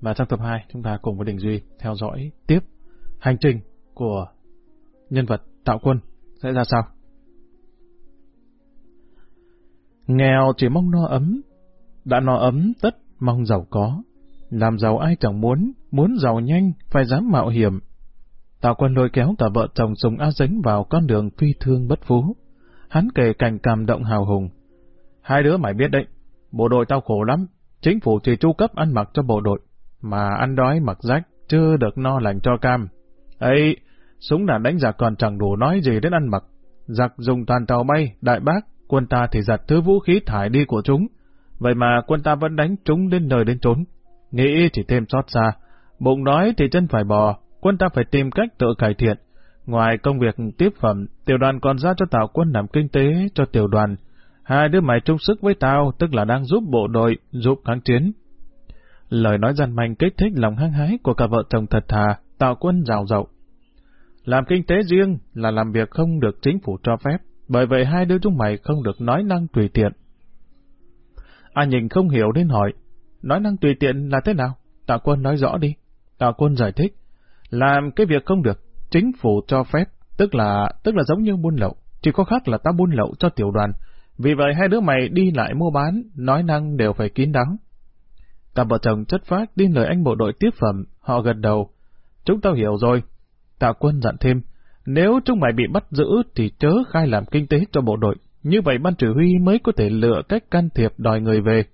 Và trong tập 2, chúng ta cùng với Đình Duy theo dõi tiếp hành trình của nhân vật Tạo Quân sẽ ra sao. Nghèo chỉ mong no ấm, đã no ấm tất mong giàu có. Làm giàu ai chẳng muốn, muốn giàu nhanh, phải dám mạo hiểm. Tạo quân lôi kéo cả vợ chồng Sùng A Dính vào con đường phi thương bất phú. Hắn kể cảnh cảm động hào hùng. Hai đứa mày biết đấy, bộ đội tao khổ lắm, chính phủ chỉ chu cấp ăn mặc cho bộ đội, mà ăn đói mặc rách, chưa được no lành cho cam. ấy súng đạn đánh giặc còn chẳng đủ nói gì đến ăn mặc. Giặc dùng toàn tàu bay, đại bác, quân ta thì giặt thứ vũ khí thải đi của chúng. Vậy mà quân ta vẫn đánh chúng đến nơi đến trốn. Nghĩ chỉ thêm xót xa. Bụng đói thì chân phải bò, quân ta phải tìm cách tự cải thiện. Ngoài công việc tiếp phẩm, tiểu đoàn còn ra cho tạo quân làm kinh tế cho tiểu đoàn. Hai đứa mày chung sức với tao, tức là đang giúp bộ đội, giúp kháng chiến. Lời nói gian manh kích thích lòng hăng hái của cả vợ chồng thật thà, tạo quân rào rậu. Làm kinh tế riêng là làm việc không được chính phủ cho phép, bởi vậy hai đứa chúng mày không được nói năng tùy tiện. A nhìn không hiểu nên hỏi, nói năng tùy tiện là thế nào? Tạ quân nói rõ đi. Tạ quân giải thích, làm cái việc không được, chính phủ cho phép, tức là tức là giống như buôn lậu, chỉ có khác là ta buôn lậu cho tiểu đoàn. Vì vậy hai đứa mày đi lại mua bán, nói năng đều phải kín đáo. Cặp vợ chồng chất phát tin lời anh bộ đội tiếp phẩm, họ gật đầu. Chúng tao hiểu rồi. Tạ quân dặn thêm, nếu chúng mày bị bắt giữ thì chớ khai làm kinh tế cho bộ đội, như vậy ban chỉ huy mới có thể lựa cách can thiệp đòi người về.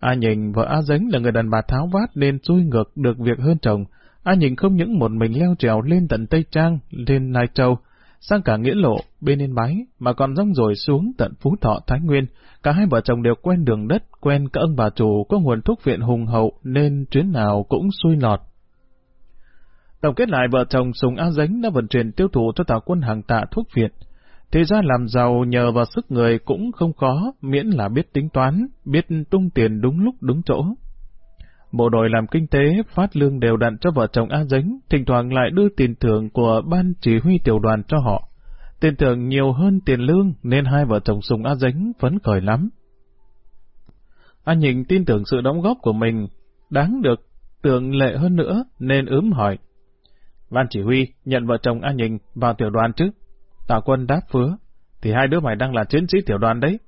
A nhìn vợ A Dánh là người đàn bà tháo vát nên xui ngược được việc hơn chồng. A nhìn không những một mình leo trèo lên tận Tây Trang, lên Lai Châu, sang cả Nghĩa Lộ, bên Yên Bái, mà còn rong rồi xuống tận Phú Thọ, Thái Nguyên. Cả hai vợ chồng đều quen đường đất, quen các ông bà chủ có nguồn thuốc viện hùng hậu nên chuyến nào cũng xuôi lọt. Tổng kết lại vợ chồng Sùng A Dánh đã vận chuyển tiêu thụ cho tàu quân hàng tạ thuốc viện. Thì ra làm giàu nhờ vào sức người cũng không khó, miễn là biết tính toán, biết tung tiền đúng lúc đúng chỗ. Bộ đội làm kinh tế phát lương đều đặn cho vợ chồng A Dính, thỉnh thoảng lại đưa tiền thưởng của ban chỉ huy tiểu đoàn cho họ. Tiền thưởng nhiều hơn tiền lương nên hai vợ chồng Sùng A Dính phấn khởi lắm. A Nhịn tin tưởng sự đóng góp của mình đáng được tưởng lệ hơn nữa nên ướm hỏi. Ban chỉ huy nhận vợ chồng A Nhịn vào tiểu đoàn chứ? Tạ quân đáp phứa, thì hai đứa mày đang là chiến sĩ tiểu đoàn đấy.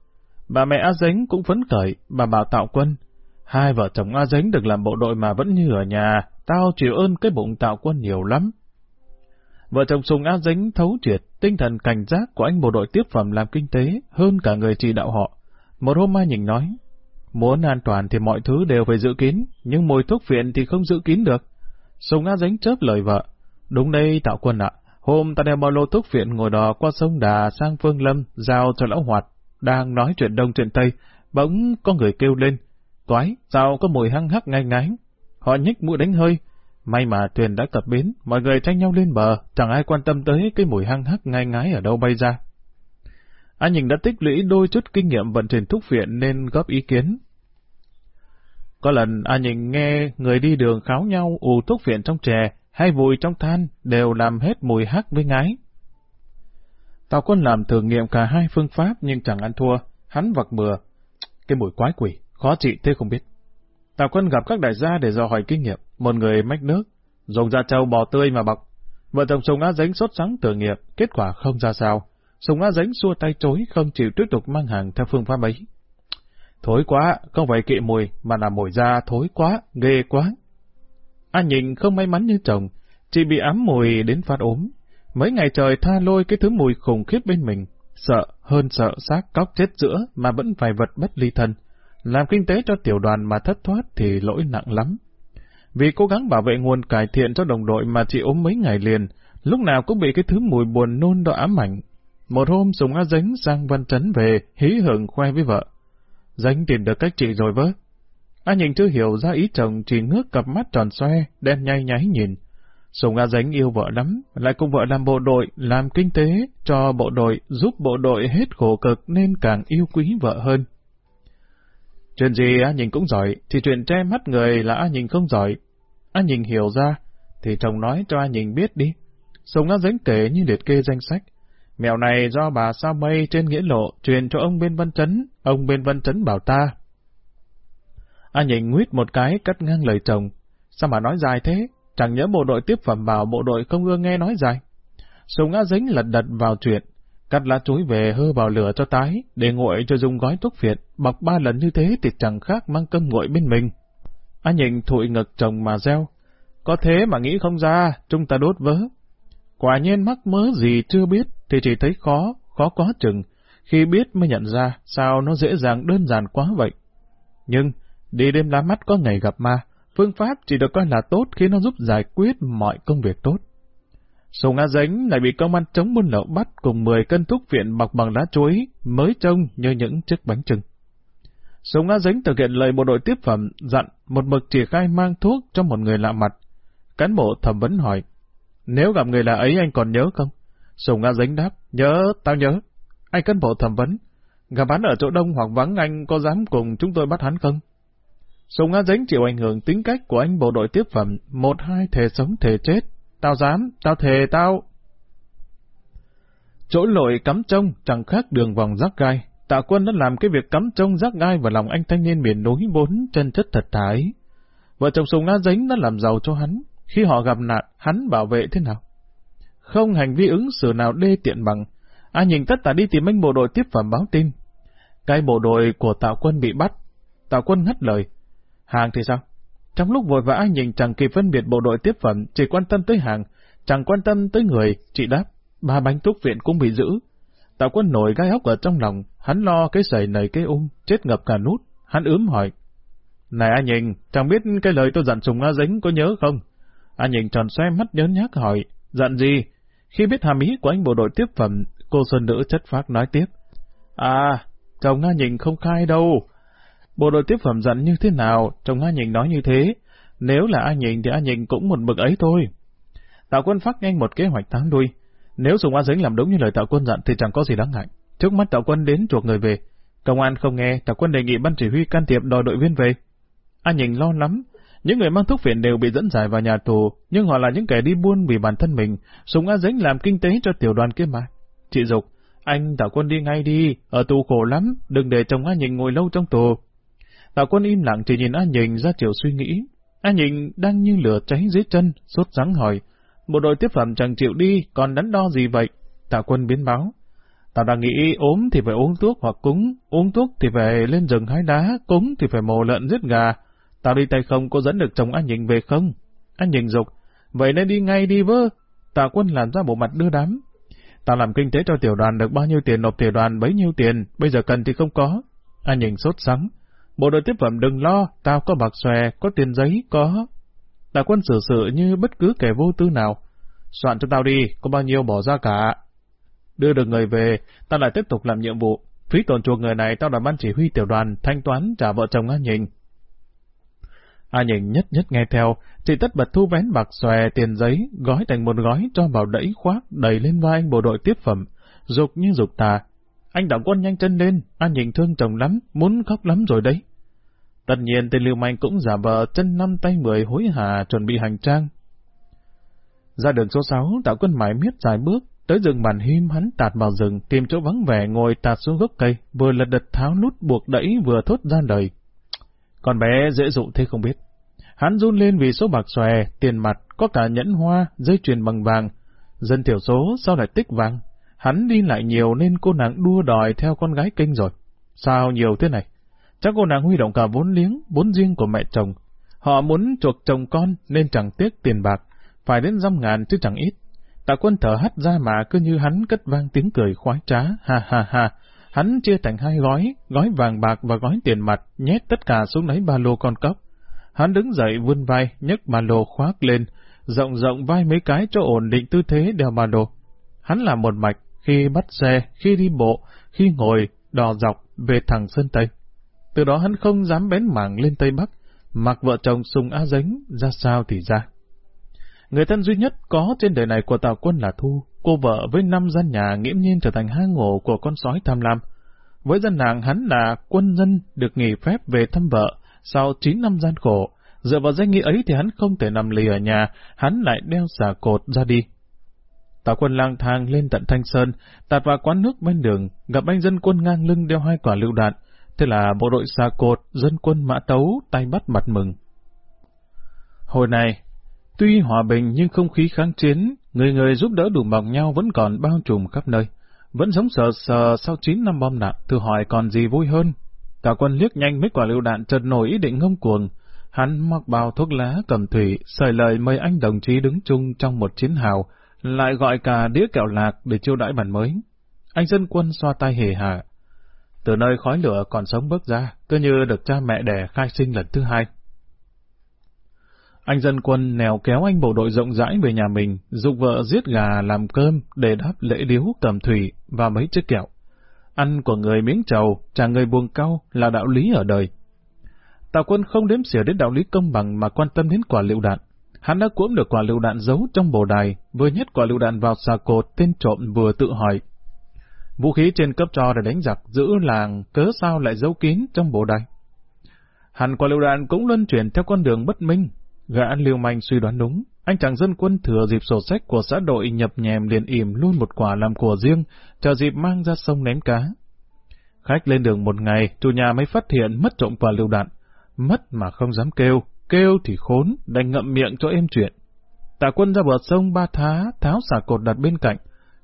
Bà mẹ A Dính cũng phấn khởi, bà bảo Tạo quân, hai vợ chồng A Dính được làm bộ đội mà vẫn như ở nhà, tao chịu ơn cái bụng Tạo quân nhiều lắm. Vợ chồng Sùng A Dính thấu triệt, tinh thần cảnh giác của anh bộ đội tiếp phẩm làm kinh tế hơn cả người chỉ đạo họ. Một hôm mai nhìn nói, muốn an toàn thì mọi thứ đều phải giữ kín, nhưng mùi thuốc viện thì không giữ kín được. Sùng A Dính chớp lời vợ, đúng đây Tạo quân ạ, Hôm ta đem bao lô thuốc viện ngồi đò qua sông Đà sang Phương Lâm, giao cho lão hoạt. Đang nói chuyện đông chuyện tây, bỗng có người kêu lên. Toái, sao có mùi hăng hắc ngay ngái? Họ nhích mũi đánh hơi. May mà thuyền đã cập bến, mọi người tranh nhau lên bờ, chẳng ai quan tâm tới cái mùi hăng hắc ngay ngái ở đâu bay ra. Anh nhìn đã tích lũy đôi chút kinh nghiệm vận chuyển thuốc viện nên góp ý kiến. Có lần A Nhìn nghe người đi đường kháo nhau ù thuốc viện trong chè, hay vùi trong than đều làm hết mùi hắc với ngái. Tào quân làm thử nghiệm cả hai phương pháp nhưng chẳng ăn thua, hắn vặc bừa. Cái mùi quái quỷ, khó trị thế không biết. Tào quân gặp các đại gia để dò hỏi kinh nghiệm, một người mách nước, dùng da trâu bò tươi mà bọc. Vợ chồng Sùng Á Dính sốt sắng thử nghiệm, kết quả không ra sao. Sùng Á Dính xua tay chối không chịu tiếp tục mang hàng theo phương pháp ấy. Thối quá, không phải kỵ mùi, mà là mùi da thối quá, ghê quá. Anh nhìn không may mắn như chồng, chỉ bị ám mùi đến phát ốm. Mấy ngày trời tha lôi cái thứ mùi khủng khiếp bên mình, sợ hơn sợ xác cóc chết giữa mà vẫn phải vật bất ly thân. Làm kinh tế cho tiểu đoàn mà thất thoát thì lỗi nặng lắm. Vì cố gắng bảo vệ nguồn cải thiện cho đồng đội mà chị ốm mấy ngày liền, lúc nào cũng bị cái thứ mùi buồn nôn đó ám ảnh. Một hôm Sùng A Dính sang Văn Trấn về, hí hưởng khoe với vợ. Dính tìm được cách trị rồi vớ. A nhìn chưa hiểu ra ý chồng chỉ ngước cặp mắt tròn xoe, đen nhay nháy nhìn. Sùng A Dánh yêu vợ lắm, lại cùng vợ làm bộ đội, làm kinh tế, cho bộ đội, giúp bộ đội hết khổ cực nên càng yêu quý vợ hơn. Chuyện gì á Nhìn cũng giỏi, thì chuyện che mắt người là á Nhìn không giỏi. Á Nhìn hiểu ra, thì chồng nói cho á Nhìn biết đi. Sùng á dính kể như liệt kê danh sách. Mèo này do bà sa Mây trên nghĩa lộ truyền cho ông bên Văn Trấn, ông bên Văn Trấn bảo ta, A nhìn nguyết một cái cắt ngang lời chồng, sao mà nói dài thế? Chẳng nhớ bộ đội tiếp phẩm bảo bộ đội không ưa nghe nói dài. Sùng A Dính lật đật vào chuyện, cắt lá chuối về hơ vào lửa cho tái, để nguội cho dùng gói thuốc phiện, bọc ba lần như thế thì chẳng khác mang cơm nguội bên mình. Anh nhìn thụi ngực chồng mà reo, có thế mà nghĩ không ra, chúng ta đốt vớ. Quả nhiên mắc mớ gì chưa biết thì chỉ thấy khó, khó quá chừng, khi biết mới nhận ra sao nó dễ dàng đơn giản quá vậy. Nhưng, đi đêm lá mắt có ngày gặp ma, phương pháp chỉ được coi là tốt khi nó giúp giải quyết mọi công việc tốt. Sùng A Dính lại bị công an chống buôn lậu bắt cùng 10 cân thuốc viện bọc bằng lá chuối, mới trông như những chiếc bánh trưng. Sùng A Dính thực hiện lời bộ đội tiếp phẩm, dặn một mực chỉ khai mang thuốc cho một người lạ mặt. Cán bộ thẩm vấn hỏi, nếu gặp người lạ ấy anh còn nhớ không? Sùng A Dính đáp, nhớ, tao nhớ. Anh cán bộ thẩm vấn, gặp hắn ở chỗ đông hoặc vắng anh có dám cùng chúng tôi bắt hắn không? Sùng A Dính chịu ảnh hưởng tính cách của anh bộ đội tiếp phẩm, một hai thể sống thể chết. Tao dám, tao thề tao. Chỗ lội cắm trông chẳng khác đường vòng rác gai. Tạ quân đã làm cái việc cắm trông rác gai vào lòng anh thanh niên miền núi bốn chân chất thật thái. Vợ chồng Sùng A Dính đã làm giàu cho hắn. Khi họ gặp nạn, hắn bảo vệ thế nào? Không hành vi ứng xử nào đê tiện bằng. Ai nhìn tất cả đi tìm anh bộ đội tiếp phẩm báo tin. Cái bộ đội của Tạ Quân bị bắt. Tạ Quân ngắt lời. Hàng thì sao? Trong lúc vội vã nhìn chẳng kịp phân biệt bộ đội tiếp phẩm, chỉ quan tâm tới hàng, chẳng quan tâm tới người, chị đáp, ba bánh thuốc viện cũng bị giữ. tạo quân nổi gai ốc ở trong lòng, hắn lo cái sầy nầy cái ung, chết ngập cả nút, hắn ướm hỏi. Này anh nhìn, chẳng biết cái lời tôi dặn Sùng A Dính có nhớ không? Anh nhìn tròn xoe mắt nhớ nhác hỏi, dặn gì? Khi biết hàm ý của anh bộ đội tiếp phẩm, cô Xuân Nữ chất phác nói tiếp. À, chồng A nhìn không khai đâu, Bộ đội tiếp phẩm dặn như thế nào, chồng A Nhịnh nói như thế. Nếu là A Nhịnh thì A Nhịnh cũng một mực ấy thôi. Tạo quân phát nhanh một kế hoạch tháng đuôi. Nếu Sùng A Dính làm đúng như lời Tạo quân dặn thì chẳng có gì đáng ngại. Trước mắt Tạo quân đến chuộc người về. Công an không nghe, Tạo quân đề nghị ban chỉ huy can thiệp đòi đội viên về. A Nhịnh lo lắm. Những người mang thuốc phiện đều bị dẫn giải vào nhà tù, nhưng họ là những kẻ đi buôn vì bản thân mình. Sùng A Dính làm kinh tế cho tiểu đoàn kia mà. Chị Dục, anh Tạo quân đi ngay đi, ở tù khổ lắm, đừng để chồng A Nhịnh ngồi lâu trong tù tào quân im lặng chỉ nhìn A Nhình ra chiều suy nghĩ. A Nhình đang như lửa cháy dưới chân, sốt rắn hỏi. Bộ đội tiếp phẩm chẳng chịu đi, còn đắn đo gì vậy? tào quân biến báo. Tao đang nghĩ ốm thì phải uống thuốc hoặc cúng, uống thuốc thì phải lên rừng hái đá, cúng thì phải mổ lợn giết gà. Tao đi tay không có dẫn được chồng anh Nhình về không? Anh Nhình dục, vậy nên đi ngay đi vơ. Tạ quân làm ra bộ mặt đưa đám. Tao làm kinh tế cho tiểu đoàn được bao nhiêu tiền nộp tiểu đoàn bấy nhiêu tiền, bây giờ cần thì không có. Anh Nhình sốt sắng. Bộ đội tiếp phẩm đừng lo, tao có bạc xòe, có tiền giấy, có... đại quân xử sự như bất cứ kẻ vô tư nào. Soạn cho tao đi, có bao nhiêu bỏ ra cả. Đưa được người về, tao lại tiếp tục làm nhiệm vụ. Phí tổn chuộc người này tao đã ban chỉ huy tiểu đoàn, thanh toán trả vợ chồng A Nhình. A Nhình nhất nhất nghe theo, chỉ tất bật thu vén bạc xòe tiền giấy, gói thành một gói cho vào đẩy khoác, đầy lên vai anh bộ đội tiếp phẩm, dục như dục tà. Anh đặng quân nhanh chân lên, A Nhình thương chồng lắm, muốn khóc lắm rồi đấy. Tất nhiên tên Lưu Manh cũng giả vờ chân năm tay mười hối hả chuẩn bị hành trang. Ra đường số 6, tạo quân mãi miết dài bước, tới rừng bàn him hắn tạt vào rừng, tìm chỗ vắng vẻ ngồi tạt xuống gốc cây, vừa lật đật tháo nút buộc đẩy vừa thốt ra lời. Con bé dễ dụ thế không biết. Hắn run lên vì số bạc xòe, tiền mặt, có cả nhẫn hoa, dây chuyền bằng vàng. Dân thiểu số sao lại tích vàng? Hắn đi lại nhiều nên cô nàng đua đòi theo con gái kinh rồi. Sao nhiều thế này? Chắc cô nàng huy động cả vốn liếng, vốn riêng của mẹ chồng. Họ muốn chuộc chồng con nên chẳng tiếc tiền bạc, phải đến dăm ngàn chứ chẳng ít. Tạ quân thở hắt ra mà cứ như hắn cất vang tiếng cười khoái trá, ha ha ha. Hắn chia thành hai gói, gói vàng bạc và gói tiền mặt, nhét tất cả xuống lấy ba lô con cóc. Hắn đứng dậy vươn vai, nhấc ba lô khoác lên, rộng rộng vai mấy cái cho ổn định tư thế đeo ba lô. Hắn làm một mạch, khi bắt xe, khi đi bộ, khi ngồi, đò dọc về thẳng sân Tây. Từ đó hắn không dám bén mảng lên Tây Bắc, mặc vợ chồng Sùng A Dính ra sao thì ra. Người thân duy nhất có trên đời này của Tào Quân là Thu, cô vợ với năm gian nhà nghiễm nhiên trở thành hang ổ của con sói tham lam. Với dân nàng hắn là quân dân được nghỉ phép về thăm vợ sau 9 năm gian khổ. Dựa vào danh nghĩa ấy thì hắn không thể nằm lì ở nhà, hắn lại đeo xà cột ra đi. Tào quân lang thang lên tận Thanh Sơn, tạt vào quán nước bên đường, gặp anh dân quân ngang lưng đeo hai quả lựu đạn, Thế là bộ đội xa cột, dân quân mã tấu, tay bắt mặt mừng. Hồi này, tuy hòa bình nhưng không khí kháng chiến, người người giúp đỡ đủ bằng nhau vẫn còn bao trùm khắp nơi. Vẫn sống sờ sờ sau 9 năm bom đạn, thử hỏi còn gì vui hơn. Cả quân liếc nhanh mấy quả lựu đạn chợt nổi ý định ngông cuồng. Hắn mặc bao thuốc lá cầm thủy, sợi lời mời anh đồng chí đứng chung trong một chiến hào, lại gọi cả đĩa kẹo lạc để chiêu đãi bản mới. Anh dân quân xoa tay hề hà. Từ nơi khói lửa còn sống bước ra, cứ như được cha mẹ đẻ khai sinh lần thứ hai. Anh dân quân nèo kéo anh bộ đội rộng rãi về nhà mình, dục vợ giết gà làm cơm để đáp lễ điếu cầm thủy và mấy chiếc kẹo. Ăn của người miếng trầu, trả người buông cau là đạo lý ở đời. Tào quân không đếm xỉa đến đạo lý công bằng mà quan tâm đến quả lựu đạn. Hắn đã cuỗm được quả lựu đạn giấu trong bồ đài, vừa nhét quả lựu đạn vào xà cột, tên trộm vừa tự hỏi. Vũ khí trên cấp cho để đánh giặc giữ làng cớ sao lại giấu kín trong bồ đài. Hẳn quả lựu đạn cũng luân chuyển theo con đường bất minh, Gã liêu manh suy đoán đúng, anh chàng dân quân thừa dịp sổ sách của xã đội nhập nhèm liền ỉm luôn một quả làm của riêng, chờ dịp mang ra sông ném cá. Khách lên đường một ngày, chủ nhà mới phát hiện mất trộm quả lựu đạn. Mất mà không dám kêu, kêu thì khốn, đành ngậm miệng cho êm chuyện. Tạ quân ra bờ sông ba thá, tháo xả cột đặt bên cạnh,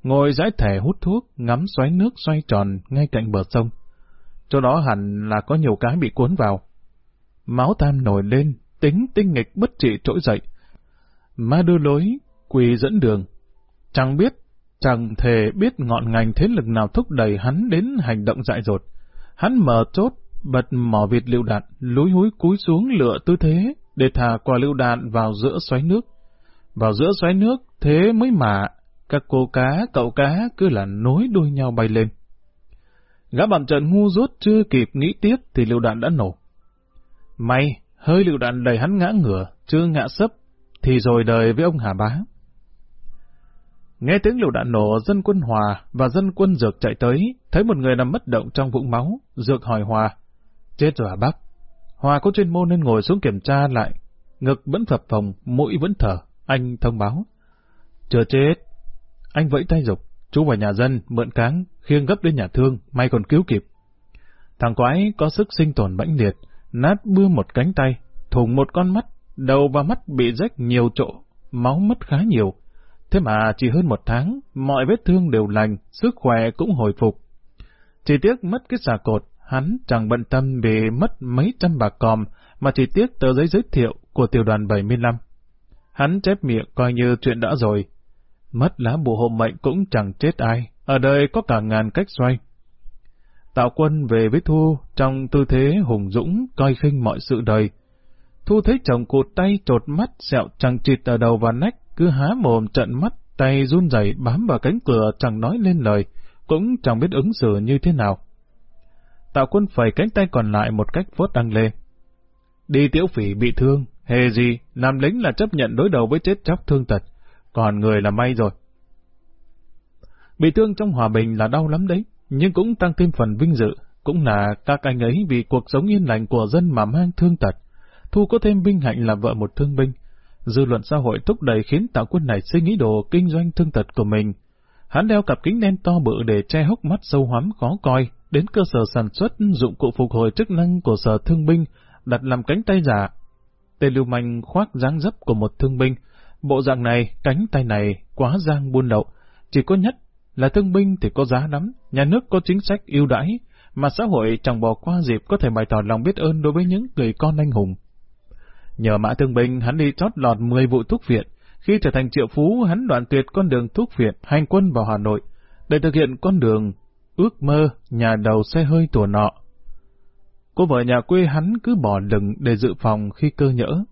ngồi dãi thẻ hút thuốc, ngắm xoáy nước xoay tròn ngay cạnh bờ sông. Chỗ đó hẳn là có nhiều cái bị cuốn vào. Máu tam nổi lên, tính tinh nghịch bất trị trỗi dậy. Ma đưa lối, quỳ dẫn đường. Chẳng biết, chẳng thể biết ngọn ngành thế lực nào thúc đẩy hắn đến hành động dại dột. Hắn mở chốt, bật mỏ vịt lựu đạn, lúi húi cúi xuống lựa tư thế, để thả quả lựu đạn vào giữa xoáy nước. Vào giữa xoáy nước, thế mới mà, các cô cá, cậu cá cứ là nối đuôi nhau bay lên. Gã bằng trận ngu dốt chưa kịp nghĩ tiếp thì lựu đạn đã nổ. May, hơi lựu đạn đầy hắn ngã ngửa, chưa ngã sấp, thì rồi đời với ông Hà Bá. Nghe tiếng lựu đạn nổ, dân quân Hòa và dân quân Dược chạy tới, thấy một người nằm bất động trong vũng máu, Dược hỏi Hòa, chết rồi à bác? Hòa có chuyên môn nên ngồi xuống kiểm tra lại, ngực vẫn phập phồng, mũi vẫn thở, anh thông báo. Chưa chết. Anh vẫy tay dục, chú vào nhà dân, mượn cáng, khiêng gấp đến nhà thương, may còn cứu kịp. Thằng quái có sức sinh tồn mãnh liệt, nát bưa một cánh tay, thủng một con mắt, đầu và mắt bị rách nhiều chỗ, máu mất khá nhiều. Thế mà chỉ hơn một tháng, mọi vết thương đều lành, sức khỏe cũng hồi phục. Chỉ tiếc mất cái xà cột, hắn chẳng bận tâm vì mất mấy trăm bạc còm, mà chỉ tiếc tờ giấy giới thiệu của tiểu đoàn 75. Hắn chép miệng coi như chuyện đã rồi. Mất lá bùa hộ mệnh cũng chẳng chết ai, ở đời có cả ngàn cách xoay. Tạo quân về với Thu trong tư thế hùng dũng, coi khinh mọi sự đời. Thu thấy chồng cụt tay trột mắt, sẹo chẳng chịt ở đầu và nách, cứ há mồm trận mắt, tay run rẩy bám vào cánh cửa chẳng nói lên lời, cũng chẳng biết ứng xử như thế nào. Tạo quân phẩy cánh tay còn lại một cách vốt đăng lê. Đi tiểu phỉ bị thương, hề gì, làm lính là chấp nhận đối đầu với chết chóc thương tật, còn người là may rồi. Bị thương trong hòa bình là đau lắm đấy, nhưng cũng tăng thêm phần vinh dự, cũng là các anh ấy vì cuộc sống yên lành của dân mà mang thương tật. Thu có thêm vinh hạnh là vợ một thương binh. Dư luận xã hội thúc đẩy khiến tạo quân này suy nghĩ đồ kinh doanh thương tật của mình. Hắn đeo cặp kính đen to bự để che hốc mắt sâu hoắm khó coi, đến cơ sở sản xuất dụng cụ phục hồi chức năng của sở thương binh, đặt làm cánh tay giả. Tên lưu manh khoác dáng dấp của một thương binh. Bộ dạng này, cánh tay này, quá giang buôn lậu. Chỉ có nhất là thương binh thì có giá lắm, nhà nước có chính sách ưu đãi, mà xã hội chẳng bỏ qua dịp có thể bày tỏ lòng biết ơn đối với những người con anh hùng. Nhờ mã thương binh, hắn đi chót lọt 10 vụ thuốc viện. Khi trở thành triệu phú, hắn đoạn tuyệt con đường thuốc viện, hành quân vào Hà Nội, để thực hiện con đường ước mơ nhà đầu xe hơi tuổi nọ. Cô vợ nhà quê hắn cứ bỏ lừng để dự phòng khi cơ nhỡ.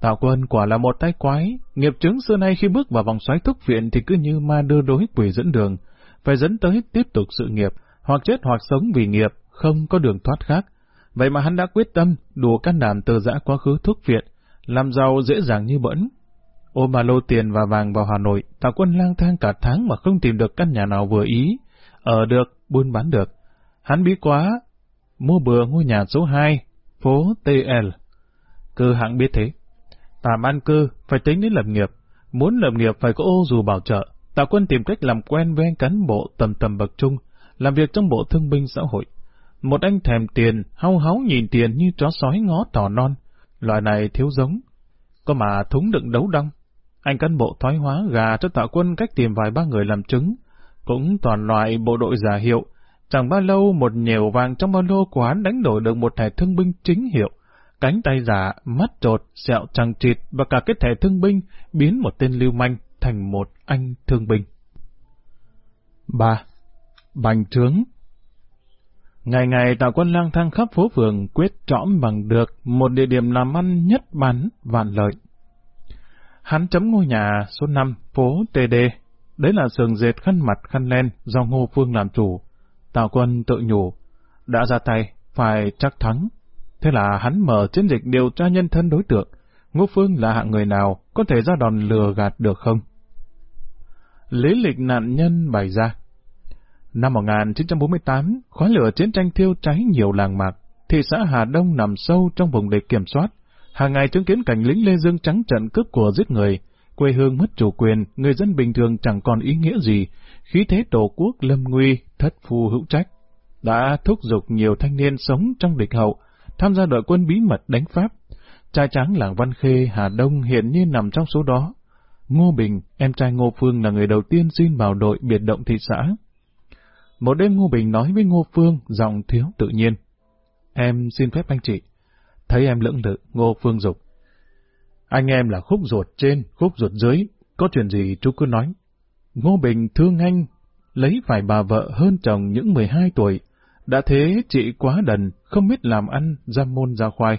Tào quân quả là một tay quái, nghiệp chứng xưa nay khi bước vào vòng xoáy thúc viện thì cứ như ma đưa đối quỷ dẫn đường, phải dẫn tới tiếp tục sự nghiệp, hoặc chết hoặc sống vì nghiệp, không có đường thoát khác. Vậy mà hắn đã quyết tâm, đủ can đảm từ giã quá khứ thúc viện, làm giàu dễ dàng như bẫn. Ôm ba lô tiền và vàng vào Hà Nội, Tào quân lang thang cả tháng mà không tìm được căn nhà nào vừa ý, ở được, buôn bán được. Hắn bí quá, mua bừa ngôi nhà số 2, phố TL. Cơ hạng biết thế. Tạm an cư, phải tính đến lập nghiệp. Muốn lập nghiệp phải có ô dù bảo trợ. Tạ quân tìm cách làm quen với anh cán bộ tầm tầm bậc trung, làm việc trong bộ thương binh xã hội. Một anh thèm tiền, hau háu nhìn tiền như chó sói ngó tỏ non. Loại này thiếu giống. có mà thúng đựng đấu đong. Anh cán bộ thoái hóa gà cho tạo quân cách tìm vài ba người làm chứng, cũng toàn loại bộ đội giả hiệu. Chẳng bao lâu một nhiều vàng trong ba lô của hắn đánh đổi được một thẻ thương binh chính hiệu. Cánh tay giả, mắt trột, sẹo trăng trịt và cả cái thẻ thương binh biến một tên lưu manh thành một anh thương binh. 3. Bành trướng Ngày ngày tạo quân lang thang khắp phố phường quyết trõm bằng được một địa điểm làm ăn nhất bán vạn lợi. Hắn chấm ngôi nhà số 5 phố TD. Đấy là sườn dệt khăn mặt khăn len do Ngô Phương làm chủ. Tào quân tự nhủ, đã ra tay, phải chắc thắng. Thế là hắn mở chiến dịch điều tra nhân thân đối tượng. Ngô Phương là hạng người nào, có thể ra đòn lừa gạt được không? Lý lịch nạn nhân bày ra. Năm 1948, khói lửa chiến tranh thiêu cháy nhiều làng mạc. Thị xã Hà Đông nằm sâu trong vùng địch kiểm soát. Hàng ngày chứng kiến cảnh lính Lê Dương trắng trận cướp của giết người. Quê hương mất chủ quyền, người dân bình thường chẳng còn ý nghĩa gì. Khí thế tổ quốc lâm nguy, thất phu hữu trách. Đã thúc giục nhiều thanh niên sống trong địch hậu, tham gia đội quân bí mật đánh Pháp. Trai tráng làng Văn Khê, Hà Đông hiện nhiên nằm trong số đó. Ngô Bình, em trai Ngô Phương là người đầu tiên xin vào đội biệt động thị xã. Một đêm Ngô Bình nói với Ngô Phương, giọng thiếu tự nhiên. Em xin phép anh chị. Thấy em lưỡng lự, Ngô Phương dục. Anh em là khúc ruột trên, khúc ruột dưới, có chuyện gì chú cứ nói. Ngô Bình thương anh, lấy phải bà vợ hơn chồng những 12 tuổi. Đã thế chị quá đần, không biết làm ăn, ra môn ra khoai.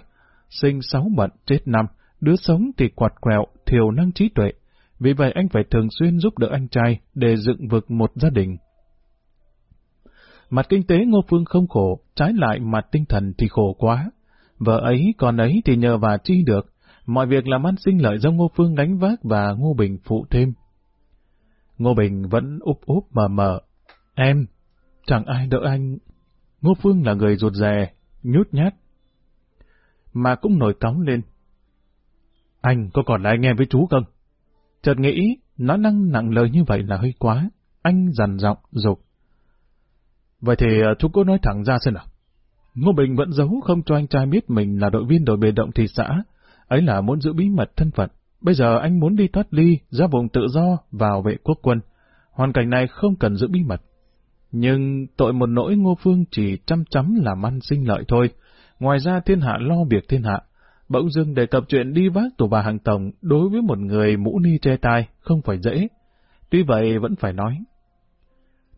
Sinh sáu bận, chết năm, đứa sống thì quạt quẹo, thiểu năng trí tuệ. Vì vậy anh phải thường xuyên giúp đỡ anh trai để dựng vực một gia đình. Mặt kinh tế Ngô Phương không khổ, trái lại mặt tinh thần thì khổ quá. Vợ ấy còn ấy thì nhờ và chi được, mọi việc làm ăn sinh lợi do Ngô Phương đánh vác và Ngô Bình phụ thêm. Ngô Bình vẫn úp úp mờ mờ. Em, chẳng ai đỡ anh. Ngô Phương là người ruột rè, nhút nhát. Mà cũng nổi cóng lên. Anh có còn lại nghe với chú không? Chợt nghĩ, nó năng nặng lời như vậy là hơi quá. Anh dằn giọng, dục. Vậy thì ờ, chú cô nói thẳng ra xem nào. Ngô Bình vẫn giấu không cho anh trai biết mình là đội viên đội bề động thị xã. Ấy là muốn giữ bí mật thân phận. Bây giờ anh muốn đi thoát ly, ra vùng tự do, vào vệ quốc quân. Hoàn cảnh này không cần giữ bí mật. Nhưng tội một nỗi Ngô Phương chỉ chăm chấm làm ăn sinh lợi thôi. Ngoài ra thiên hạ lo việc thiên hạ. Bỗng dưng đề cập chuyện đi vác tù bà hàng tổng đối với một người mũ ni che tai không phải dễ. Tuy vậy vẫn phải nói,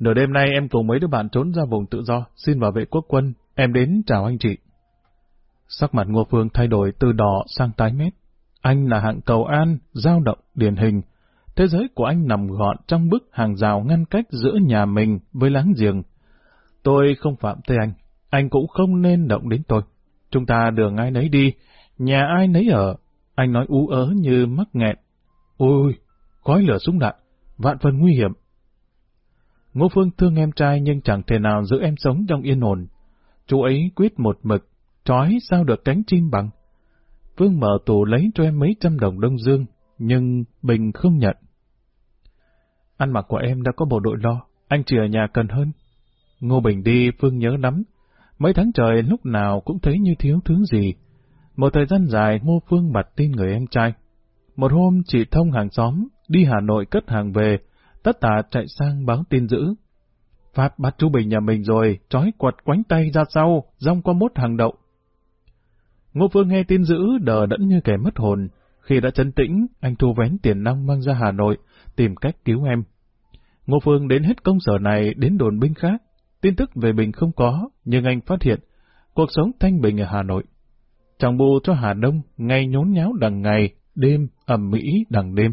Nửa đêm nay em cùng mấy đứa bạn trốn ra vùng tự do, xin bảo vệ quốc quân, em đến chào anh chị. Sắc mặt Ngô Phương thay đổi từ đỏ sang tái mét. Anh là hạng cầu an, giao động, điển hình. Thế giới của anh nằm gọn trong bức hàng rào ngăn cách giữa nhà mình với láng giềng. Tôi không phạm tới anh, anh cũng không nên động đến tôi. Chúng ta đường ai nấy đi, nhà ai nấy ở. Anh nói ú ớ như mắc nghẹn. Ôi, khói lửa súng đạn, vạn phần nguy hiểm. Ngô Phương thương em trai nhưng chẳng thể nào giữ em sống trong yên ổn. Chú ấy quyết một mực, trói sao được cánh chim bằng. Phương mở tủ lấy cho em mấy trăm đồng đông dương, nhưng Bình không nhận. Ăn mặc của em đã có bộ đội lo, anh chỉ ở nhà cần hơn. Ngô Bình đi, Phương nhớ lắm. Mấy tháng trời lúc nào cũng thấy như thiếu thứ gì. Một thời gian dài Ngô Phương bật tin người em trai. Một hôm chị thông hàng xóm, đi Hà Nội cất hàng về, tất tả chạy sang báo tin dữ. Pháp bắt chú Bình nhà mình rồi, trói quật quánh tay ra sau, rong qua mốt hàng đậu. Ngô Phương nghe tin dữ đờ đẫn như kẻ mất hồn. Khi đã chấn tĩnh, anh thu vén tiền nong mang ra Hà Nội, tìm cách cứu em. Ngô Phương đến hết công sở này đến đồn binh khác. Tin tức về Bình không có, nhưng anh phát hiện cuộc sống thanh bình ở Hà Nội. Chẳng bù cho Hà Đông, ngày nhốn nháo đằng ngày, đêm ẩm mỹ đằng đêm.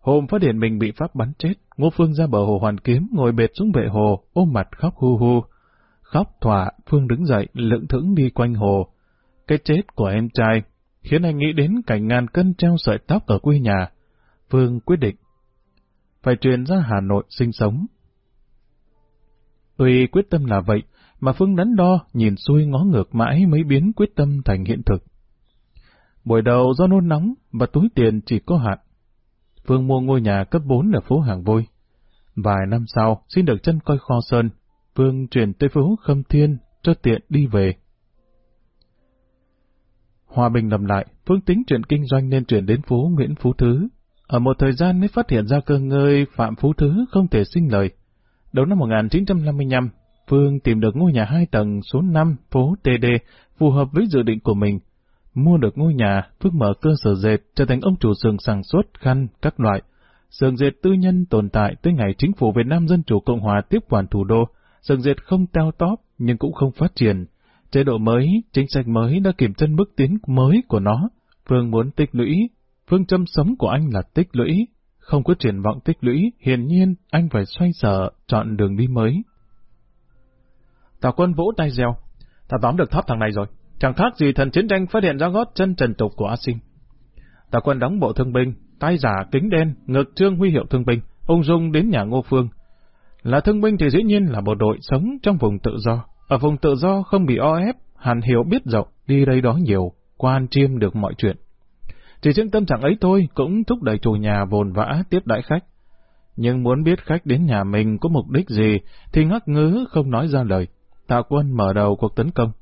Hôm phát hiện mình bị Pháp bắn chết, Ngô Phương ra bờ hồ hoàn kiếm, ngồi bệt xuống vệ hồ, ôm mặt khóc hu hu. Khóc thỏa, Phương đứng dậy, lững thững đi quanh hồ. Cái chết của em trai khiến anh nghĩ đến cảnh ngàn cân treo sợi tóc ở quê nhà. Phương quyết định phải truyền ra Hà Nội sinh sống. Tuy quyết tâm là vậy, mà Phương đắn đo, nhìn xuôi ngó ngược mãi mới biến quyết tâm thành hiện thực. Buổi đầu do nôn nóng và túi tiền chỉ có hạn, Phương mua ngôi nhà cấp 4 ở phố Hàng Vôi. Vài năm sau, xin được chân coi kho sơn, Phương chuyển tới phố Khâm Thiên cho tiện đi về. hòa bình lầm lại, phương tính chuyện kinh doanh nên chuyển đến phố Nguyễn Phú Thứ. Ở một thời gian mới phát hiện ra cơ ngơi Phạm Phú Thứ không thể sinh lời. Đầu năm 1955, Phương tìm được ngôi nhà hai tầng số 5 phố TD phù hợp với dự định của mình. Mua được ngôi nhà, Phương mở cơ sở dệt trở thành ông chủ xưởng sản xuất khăn các loại. Sườn dệt tư nhân tồn tại tới ngày chính phủ Việt Nam Dân Chủ Cộng Hòa tiếp quản thủ đô. Sườn dệt không teo tóp nhưng cũng không phát triển. Chế độ mới, chính sách mới đã kiểm chân bước tiến mới của nó. Phương muốn tích lũy. Phương châm sống của anh là tích lũy. Không có triển vọng tích lũy, hiển nhiên anh phải xoay sở, chọn đường đi mới. Tào quân vỗ tay reo. Ta tóm được thóp thằng này rồi. Chẳng khác gì thần chiến tranh phát hiện ra gót chân trần tục của A Sinh. Tào quân đóng bộ thương binh, tay giả kính đen, ngực trương huy hiệu thương binh, ung dung đến nhà Ngô Phương. Là thương binh thì dĩ nhiên là bộ đội sống trong vùng tự do. Ở vùng tự do không bị o ép, hẳn hiểu biết rộng, đi đây đó nhiều, quan chiêm được mọi chuyện. Chỉ riêng tâm trạng ấy thôi cũng thúc đẩy chủ nhà vồn vã tiếp đãi khách. Nhưng muốn biết khách đến nhà mình có mục đích gì thì ngắc ngứ không nói ra lời. Tạ quân mở đầu cuộc tấn công.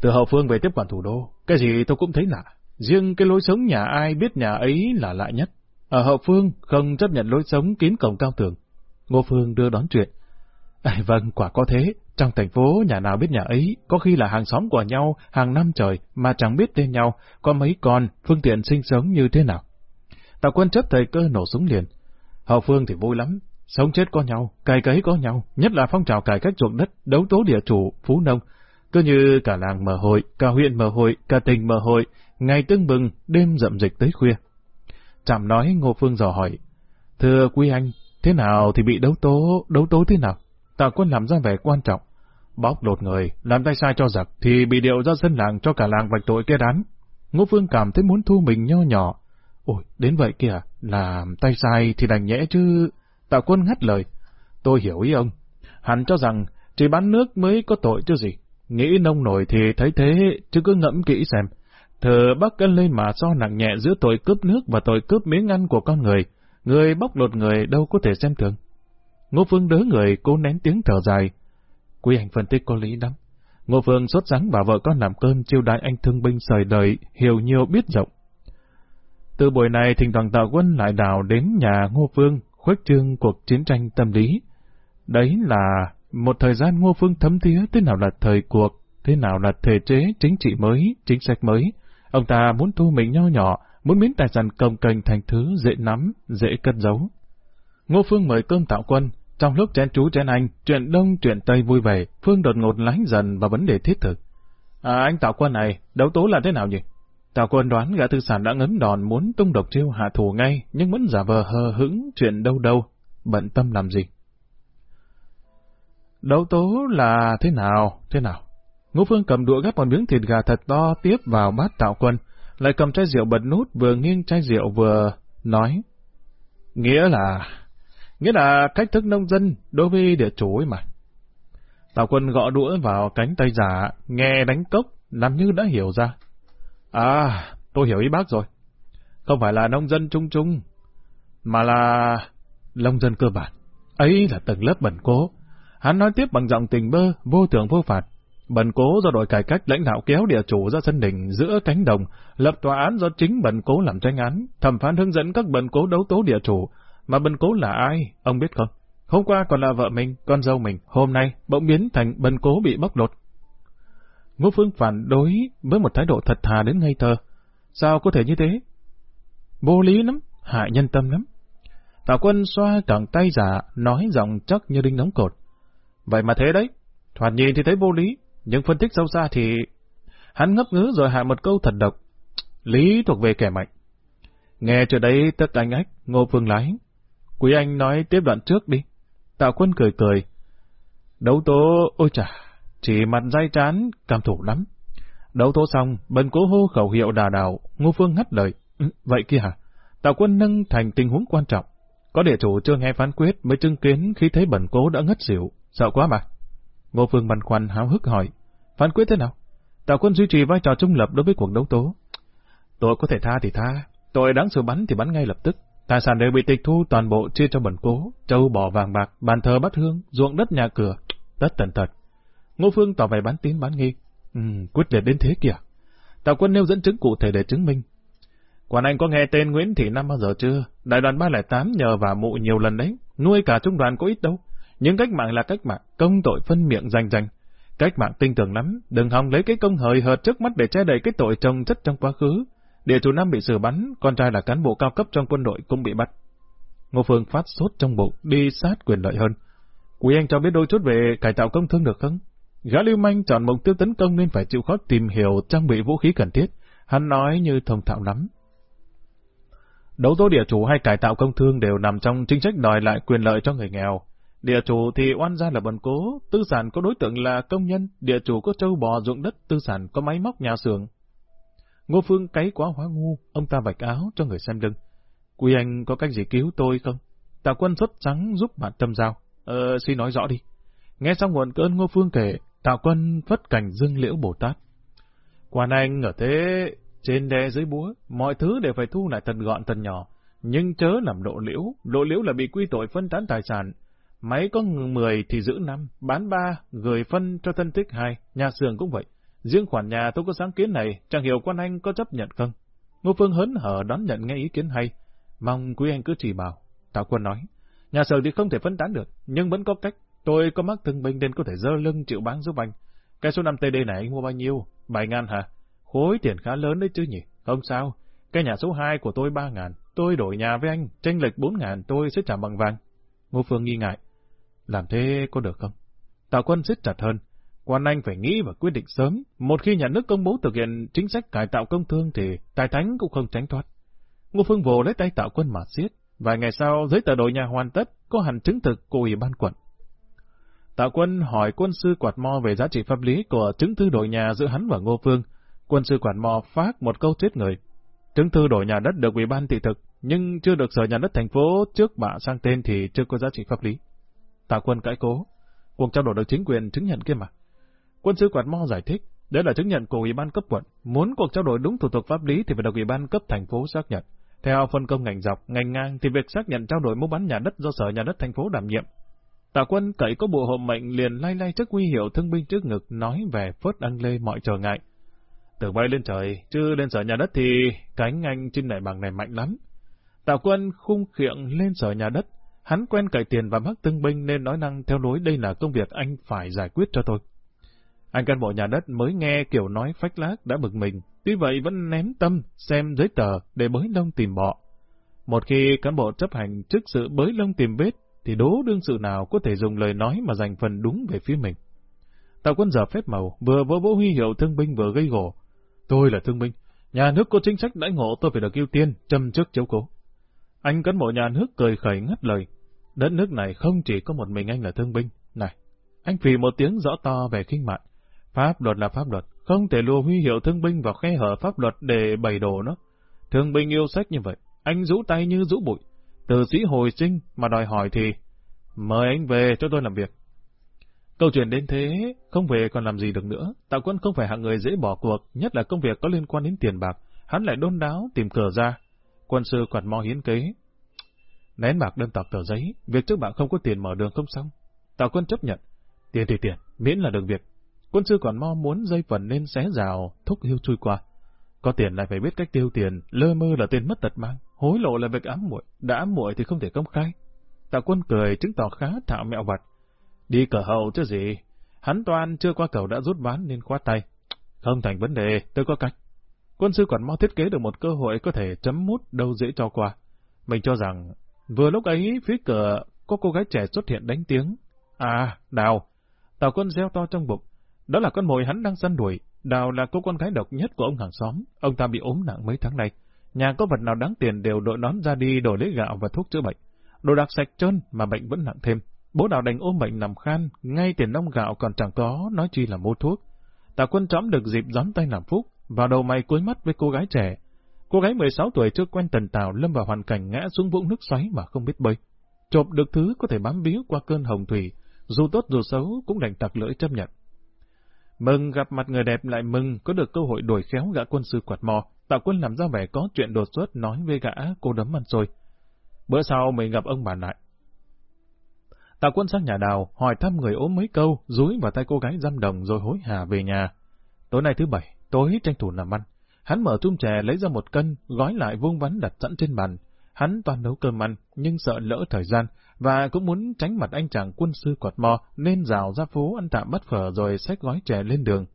Từ hậu phương về tiếp quản thủ đô, cái gì tôi cũng thấy lạ. Riêng cái lối sống nhà ai biết nhà ấy là lạ nhất. Ở hậu phương không chấp nhận lối sống kín cổng cao tường. Ngô Phương đưa đón chuyện. À, vâng, quả có thế. Trong thành phố, nhà nào biết nhà ấy, có khi là hàng xóm của nhau, hàng năm trời, mà chẳng biết tên nhau, có mấy con, phương tiện sinh sống như thế nào. Tào quân chấp thời cơ nổ súng liền. Hậu phương thì vui lắm, sống chết có nhau, cày cấy có nhau, nhất là phong trào cải cách ruộng đất, đấu tố địa chủ, phú nông. Cứ như cả làng mở hội, cả huyện mở hội, cả tỉnh mở hội, ngày tưng bừng, đêm dậm dịch tới khuya. Chạm nói Ngô Phương dò hỏi, Thưa quý anh, thế nào thì bị đấu tố, đấu tố thế nào? Tạ quân làm ra vẻ quan trọng. Bóc lột người, làm tay sai cho giặc, thì bị điệu ra dân làng cho cả làng vạch tội kết án. Ngô Phương cảm thấy muốn thu mình nho nhỏ. Ôi, đến vậy kìa, làm tay sai thì đành nhẽ chứ... Tạ quân ngắt lời. Tôi hiểu ý ông. Hắn cho rằng chỉ bán nước mới có tội chứ gì. Nghĩ nông nổi thì thấy thế, chứ cứ ngẫm kỹ xem. Thờ bắt cân lên mà so nặng nhẹ giữa tội cướp nước và tội cướp miếng ăn của con người. Người bóc lột người đâu có thể xem thường. Ngô Phương đỡ người cố nén tiếng thở dài. Quý anh phân tích có lý lắm. Ngô Phương sốt sắng bảo vợ con làm cơm chiêu đãi anh thương binh sời đời, hiểu nhiều biết rộng. Từ buổi này thỉnh thoảng tạo quân lại đào đến nhà Ngô Phương, khuếch trương cuộc chiến tranh tâm lý. Đấy là một thời gian Ngô Phương thấm thía thế nào là thời cuộc, thế nào là thể chế chính trị mới, chính sách mới. Ông ta muốn thu mình nho nhỏ, muốn biến tài sản công cành thành thứ dễ nắm, dễ cất giấu. Ngô Phương mời cơm tạo quân, trong lúc chén chú chén anh, chuyện đông chuyện tây vui vẻ, Phương đột ngột lánh dần vào vấn đề thiết thực. À, anh tạo quân này, đấu tố là thế nào nhỉ? Tào quân đoán gã tư sản đã ngấm đòn muốn tung độc chiêu hạ thủ ngay, nhưng vẫn giả vờ hờ hững chuyện đâu đâu, bận tâm làm gì. Đấu tố là thế nào, thế nào? Ngũ Phương cầm đũa gắp một miếng thịt gà thật to tiếp vào bát tạo quân, lại cầm chai rượu bật nút vừa nghiêng chai rượu vừa nói. Nghĩa là... Nghĩa là cách thức nông dân đối với địa chủ ấy mà. Tào quân gõ đũa vào cánh tay giả, nghe đánh cốc, làm như đã hiểu ra. À, tôi hiểu ý bác rồi. Không phải là nông dân trung trung, mà là nông dân cơ bản. Ấy là tầng lớp bẩn cố. Hắn nói tiếp bằng giọng tình bơ, vô thường vô phạt. Bần cố do đội cải cách lãnh đạo kéo địa chủ ra sân đỉnh giữa cánh đồng, lập tòa án do chính bần cố làm tranh án, thẩm phán hướng dẫn các bần cố đấu tố địa chủ. Mà bần cố là ai, ông biết không? Hôm qua còn là vợ mình, con dâu mình, hôm nay bỗng biến thành bần cố bị bóc lột. Ngô Phương phản đối với một thái độ thật thà đến ngây thơ. Sao có thể như thế? Vô lý lắm, hại nhân tâm lắm. Tào quân xoa cẳng tay giả, nói giọng chắc như đinh nóng cột. Vậy mà thế đấy, thoạt nhìn thì thấy vô lý, nhưng phân tích sâu xa thì... Hắn ngấp ngứ rồi hạ một câu thật độc. Lý thuộc về kẻ mạnh. Nghe chưa đấy tất anh ách, ngô phương lái. Quý anh nói tiếp đoạn trước đi. Tạo quân cười cười. Đấu tố, ôi chà, chỉ mặt dai trán, cảm thủ lắm. Đấu tố xong, bần cố hô khẩu hiệu đà đảo, ngô phương ngắt lời. Ừ, vậy kia hả? Tào quân nâng thành tình huống quan trọng. Có địa chủ chưa nghe phán quyết mới chứng kiến khi thấy bẩn cố đã ngất xỉu. Sợ quá mà. Ngô Phương băn khoăn háo hức hỏi. Phán quyết thế nào? Tào quân duy trì vai trò trung lập đối với cuộc đấu tố. Tôi có thể tha thì tha. Tội đáng xử bắn thì bắn ngay lập tức. Tài sản đều bị tịch thu toàn bộ chia cho bẩn cố, châu bò vàng bạc, bàn thờ bát hương, ruộng đất nhà cửa, tất tần tật. Ngô Phương tỏ vẻ bán tín bán nghi. Ừ, quyết liệt đến thế kìa. Tào Quân nêu dẫn chứng cụ thể để chứng minh. Quản anh có nghe tên Nguyễn Thị Năm bao giờ chưa? Đại đoàn 308 nhờ và mụ nhiều lần đấy, nuôi cả trung đoàn có ít đâu. Nhưng cách mạng là cách mạng, công tội phân miệng danh danh. Cách mạng tinh tưởng lắm, đừng hòng lấy cái công hời hợt trước mắt để che đậy cái tội trồng chất trong quá khứ. Địa chủ Năm bị xử bắn, con trai là cán bộ cao cấp trong quân đội cũng bị bắt. Ngô Phương phát sốt trong bụng, đi sát quyền lợi hơn. Quý anh cho biết đôi chút về cải tạo công thương được không? Gã lưu manh chọn mục tiêu tấn công nên phải chịu khó tìm hiểu trang bị vũ khí cần thiết. Hắn nói như thông thạo lắm. Đấu tố địa chủ hay cải tạo công thương đều nằm trong chính sách đòi lại quyền lợi cho người nghèo. Địa chủ thì oan gia là bần cố, tư sản có đối tượng là công nhân, địa chủ có trâu bò ruộng đất, tư sản có máy móc nhà xưởng. Ngô Phương cấy quá hóa ngu, ông ta vạch áo cho người xem lưng. Quý anh có cách gì cứu tôi không? Tạ quân xuất trắng giúp bạn tâm giao. Ờ, xin nói rõ đi. Nghe xong nguồn cơn Ngô Phương kể, Tạ quân phất cảnh dương liễu Bồ Tát. Quan anh ở thế, trên đè dưới búa, mọi thứ đều phải thu lại tần gọn tần nhỏ. Nhưng chớ làm lộ liễu, lộ liễu là bị quy tội phân tán tài sản. Máy có 10 thì giữ 5, bán 3, gửi phân cho thân tích 2, nhà xưởng cũng vậy. Riêng khoản nhà tôi có sáng kiến này, chẳng hiểu quan anh có chấp nhận không? Ngô Phương hớn hở đón nhận nghe ý kiến hay, mong quý anh cứ chỉ bảo. Tào quân nói, nhà sở thì không thể phân tán được, nhưng vẫn có cách. Tôi có mắc thương binh nên có thể dơ lưng chịu bán giúp anh. Cái số 5 TD này anh mua bao nhiêu? 7 ngàn hả? Khối tiền khá lớn đấy chứ nhỉ? Không sao. Cái nhà số 2 của tôi 3 ngàn. Tôi đổi nhà với anh, tranh lệch 4 ngàn tôi sẽ trả bằng vàng. Ngô Phương nghi ngại. Làm thế có được không? Tào quân siết chặt hơn. Quan anh phải nghĩ và quyết định sớm. Một khi nhà nước công bố thực hiện chính sách cải tạo công thương thì tài thánh cũng không tránh thoát. Ngô Phương vồ lấy tay tạo quân mà siết. Vài ngày sau, giấy tờ đội nhà hoàn tất, có hẳn chứng thực của Ủy ban quận. Tạo quân hỏi quân sư quạt mo về giá trị pháp lý của chứng thư đổi nhà giữa hắn và Ngô Phương. Quân sư quạt mo phát một câu chết người. Chứng thư đổi nhà đất được ủy ban thị thực, nhưng chưa được sở nhà đất thành phố trước bạ sang tên thì chưa có giá trị pháp lý. Tạo quân cãi cố. Cuộc trao đổi được chính quyền chứng nhận kia mà. Quân sư quạt mo giải thích, đấy là chứng nhận của ủy ban cấp quận. Muốn cuộc trao đổi đúng thủ tục pháp lý thì phải được ủy ban cấp thành phố xác nhận. Theo phân công ngành dọc, ngành ngang thì việc xác nhận trao đổi mua bán nhà đất do sở nhà đất thành phố đảm nhiệm. Tạ quân cậy có bộ hộ mệnh liền lay lay trước huy hiệu thương binh trước ngực nói về phớt ăn lê mọi trở ngại. Từ bay lên trời, chứ lên sở nhà đất thì cánh anh trên nảy bằng này mạnh lắm. Tạ quân khung khiệng lên sở nhà đất, hắn quen cậy tiền và mắc thương binh nên nói năng theo lối đây là công việc anh phải giải quyết cho tôi. Anh cán bộ nhà đất mới nghe kiểu nói phách lác đã bực mình, tuy vậy vẫn ném tâm xem giấy tờ để bới lông tìm bọ. Một khi cán bộ chấp hành trước sự bới lông tìm vết thì đố đương sự nào có thể dùng lời nói mà giành phần đúng về phía mình. Tàu quân giờ phép màu, vừa vỗ vỗ huy hiệu thương binh vừa gây gổ. Tôi là thương binh, nhà nước có chính sách đãi ngộ tôi phải được ưu tiên, châm trước chiếu cố. Anh cán bộ nhà nước cười khẩy ngắt lời. Đất nước này không chỉ có một mình anh là thương binh. Này, anh phì một tiếng rõ to về khinh mạng. Pháp luật là pháp luật, không thể lùa huy hiệu thương binh vào khe hở pháp luật để bày đồ nó. Thương binh yêu sách như vậy, anh rũ tay như rũ bụi. Từ sĩ hồi sinh mà đòi hỏi thì mời anh về cho tôi làm việc. Câu chuyện đến thế, không về còn làm gì được nữa. Tạ quân không phải hạng người dễ bỏ cuộc, nhất là công việc có liên quan đến tiền bạc. Hắn lại đôn đáo tìm cửa ra. Quân sư quạt mò hiến kế. Nén bạc đơn tọc tờ giấy, việc trước bạn không có tiền mở đường không xong. Tạ quân chấp nhận. Tiền thì tiền, miễn là được việc. Quân sư còn mo muốn dây phần nên xé rào, thúc hiu chui qua. Có tiền lại phải biết cách tiêu tiền, lơ mơ là tiền mất tật mang. Hối lộ là việc ám muội, đã ám muội thì không thể công khai. Tạ quân cười chứng tỏ khá thạo mẹo vặt. Đi cờ hậu chứ gì. Hắn toan chưa qua cầu đã rút ván nên khóa tay. Không thành vấn đề, tôi có cách. Quân sư quản mo thiết kế được một cơ hội có thể chấm mút đâu dễ cho qua. Mình cho rằng, vừa lúc ấy phía cửa có cô gái trẻ xuất hiện đánh tiếng. À, Đào. Tào quân reo to trong bụng. Đó là con mồi hắn đang săn đuổi. Đào là cô con gái độc nhất của ông hàng xóm. Ông ta bị ốm nặng mấy tháng nay. Nhà có vật nào đáng tiền đều đội nón ra đi đổi lấy gạo và thuốc chữa bệnh. Đồ đạc sạch trơn mà bệnh vẫn nặng thêm. Bố đào đành ôm bệnh nằm khan, ngay tiền nông gạo còn chẳng có, nói chi là mua thuốc. Tạ quân trõm được dịp gión tay làm phúc, vào đầu mày cuối mắt với cô gái trẻ. Cô gái 16 tuổi chưa quen tần tào lâm vào hoàn cảnh ngã xuống vũng nước xoáy mà không biết bơi. Chộp được thứ có thể bám víu qua cơn hồng thủy, dù tốt dù xấu cũng đành tặc lưỡi chấp nhận. Mừng gặp mặt người đẹp lại mừng có được cơ hội đổi khéo gã quân sư quạt mò, tạo quân làm ra vẻ có chuyện đột xuất nói với gã cô đấm ăn rồi. Bữa sau mình gặp ông bà lại. Tạo quân sang nhà đào, hỏi thăm người ốm mấy câu, rúi vào tay cô gái giam đồng rồi hối hả về nhà. Tối nay thứ bảy, tối tranh thủ làm ăn. Hắn mở chung chè lấy ra một cân, gói lại vuông vắn đặt sẵn trên bàn. Hắn toàn nấu cơm ăn, nhưng sợ lỡ thời gian, và cũng muốn tránh mặt anh chàng quân sư quạt mò, nên rào ra phố ăn tạm bắt phở rồi xách gói chè lên đường.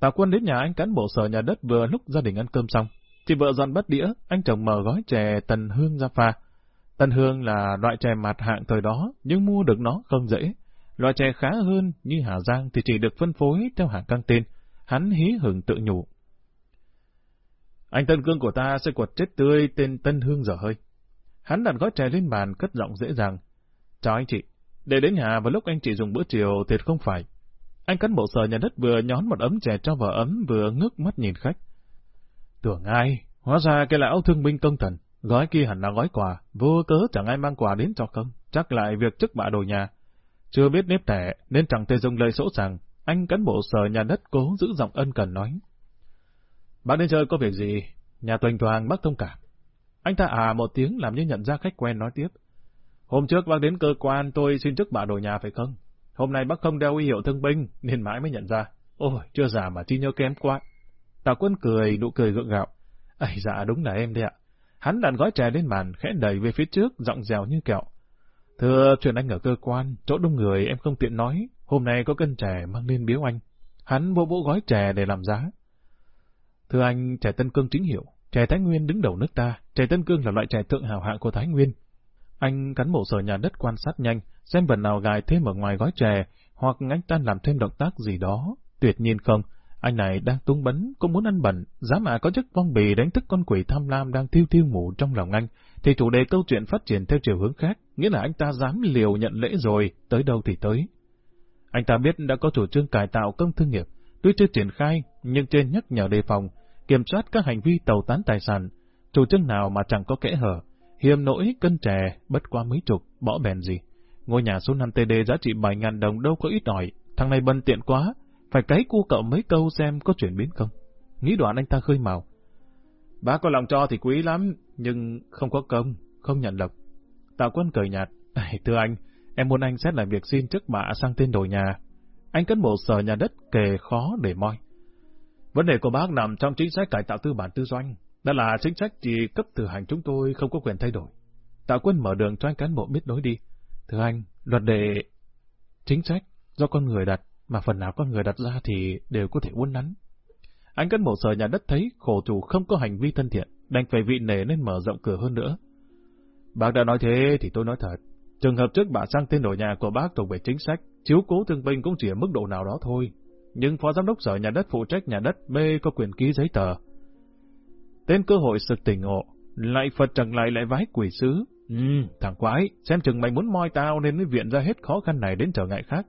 Tào quân đến nhà anh cán bộ sở nhà đất vừa lúc gia đình ăn cơm xong. thì vợ dọn bắt đĩa, anh chồng mở gói chè tần hương ra pha. Tần hương là loại chè mặt hạng thời đó, nhưng mua được nó không dễ. Loại chè khá hơn như Hà Giang thì chỉ được phân phối theo hàng căng tin. Hắn hí hưởng tự nhủ. Anh Tân Cương của ta sẽ quật chết tươi tên Tân Hương dở hơi. Hắn đặt gói chè lên bàn cất giọng dễ dàng. Chào anh chị. Để đến nhà vào lúc anh chị dùng bữa chiều thiệt không phải. Anh cán bộ sở nhà đất vừa nhón một ấm chè cho vợ ấm vừa ngước mắt nhìn khách. Tưởng ai, hóa ra cái lão thương binh công thần, gói kia hẳn là gói quà, vô cớ chẳng ai mang quà đến cho không, chắc lại việc chức bạ đồ nhà. Chưa biết nếp tẻ, nên chẳng thể dùng lời sỗ sàng, anh cán bộ sở nhà đất cố giữ giọng ân cần nói. Bác đến chơi có việc gì? Nhà tuần toàn bác thông cảm. Anh ta à một tiếng làm như nhận ra khách quen nói tiếp. Hôm trước bác đến cơ quan tôi xin chức bạ đồ nhà phải không? Hôm nay bác không đeo uy hiệu thương binh, nên mãi mới nhận ra. Ôi, chưa già mà chi nhớ kém quá. Tào quân cười, nụ cười gượng gạo. Ây dạ đúng là em đấy ạ. Hắn đặt gói chè lên bàn, khẽ đẩy về phía trước, giọng dèo như kẹo. Thưa, chuyện anh ở cơ quan, chỗ đông người em không tiện nói, hôm nay có cân chè mang lên biếu anh. Hắn vỗ vỗ gói chè để làm giá. Thưa anh, trẻ Tân Cương chính hiệu, trẻ Thái Nguyên đứng đầu nước ta, trẻ Tân Cương là loại trẻ thượng hào hạng của Thái Nguyên. Anh cán bộ sở nhà đất quan sát nhanh, xem vật nào gài thêm ở ngoài gói chè, hoặc anh ta làm thêm động tác gì đó. Tuyệt nhiên không, anh này đang tung bấn, cũng muốn ăn bẩn, dám mà có chức vong bì đánh thức con quỷ tham lam đang thiêu thiêu ngủ trong lòng anh, thì chủ đề câu chuyện phát triển theo chiều hướng khác, nghĩa là anh ta dám liều nhận lễ rồi, tới đâu thì tới. Anh ta biết đã có chủ trương cải tạo công thương nghiệp, tuy chưa triển khai, nhưng trên nhắc nhở đề phòng, kiểm soát các hành vi tàu tán tài sản, chủ trương nào mà chẳng có kẽ hở, hiềm nỗi cân trẻ, bất qua mấy chục, bỏ bèn gì. Ngôi nhà số 5 TD giá trị 7.000 đồng đâu có ít ỏi, thằng này bần tiện quá, phải cái cu cậu mấy câu xem có chuyển biến không. Nghĩ đoạn anh ta khơi màu. Bác có lòng cho thì quý lắm, nhưng không có công, không nhận lộc. Tạo quân cười nhạt, thưa anh, em muốn anh xét lại việc xin chức bạ sang tên đổi nhà. Anh cất bộ sở nhà đất kề khó để moi. Vấn đề của bác nằm trong chính sách cải tạo tư bản tư doanh. Đó là chính sách chỉ cấp từ hành chúng tôi không có quyền thay đổi. Tạ quân mở đường cho anh cán bộ biết đối đi. Thưa anh, luật đề chính sách do con người đặt, mà phần nào con người đặt ra thì đều có thể uốn nắn. Anh cán bộ sở nhà đất thấy khổ chủ không có hành vi thân thiện, đành phải vị nể nên mở rộng cửa hơn nữa. Bác đã nói thế thì tôi nói thật. Trường hợp trước bà sang tên đổi nhà của bác thuộc về chính sách, chiếu cố thương binh cũng chỉ ở mức độ nào đó thôi. Nhưng phó giám đốc sở nhà đất phụ trách nhà đất B có quyền ký giấy tờ. Tên cơ hội sực tỉnh ngộ, lại Phật chẳng lại lại vái quỷ sứ. Ừ, thằng quái, xem chừng mày muốn moi tao nên mới viện ra hết khó khăn này đến trở ngại khác.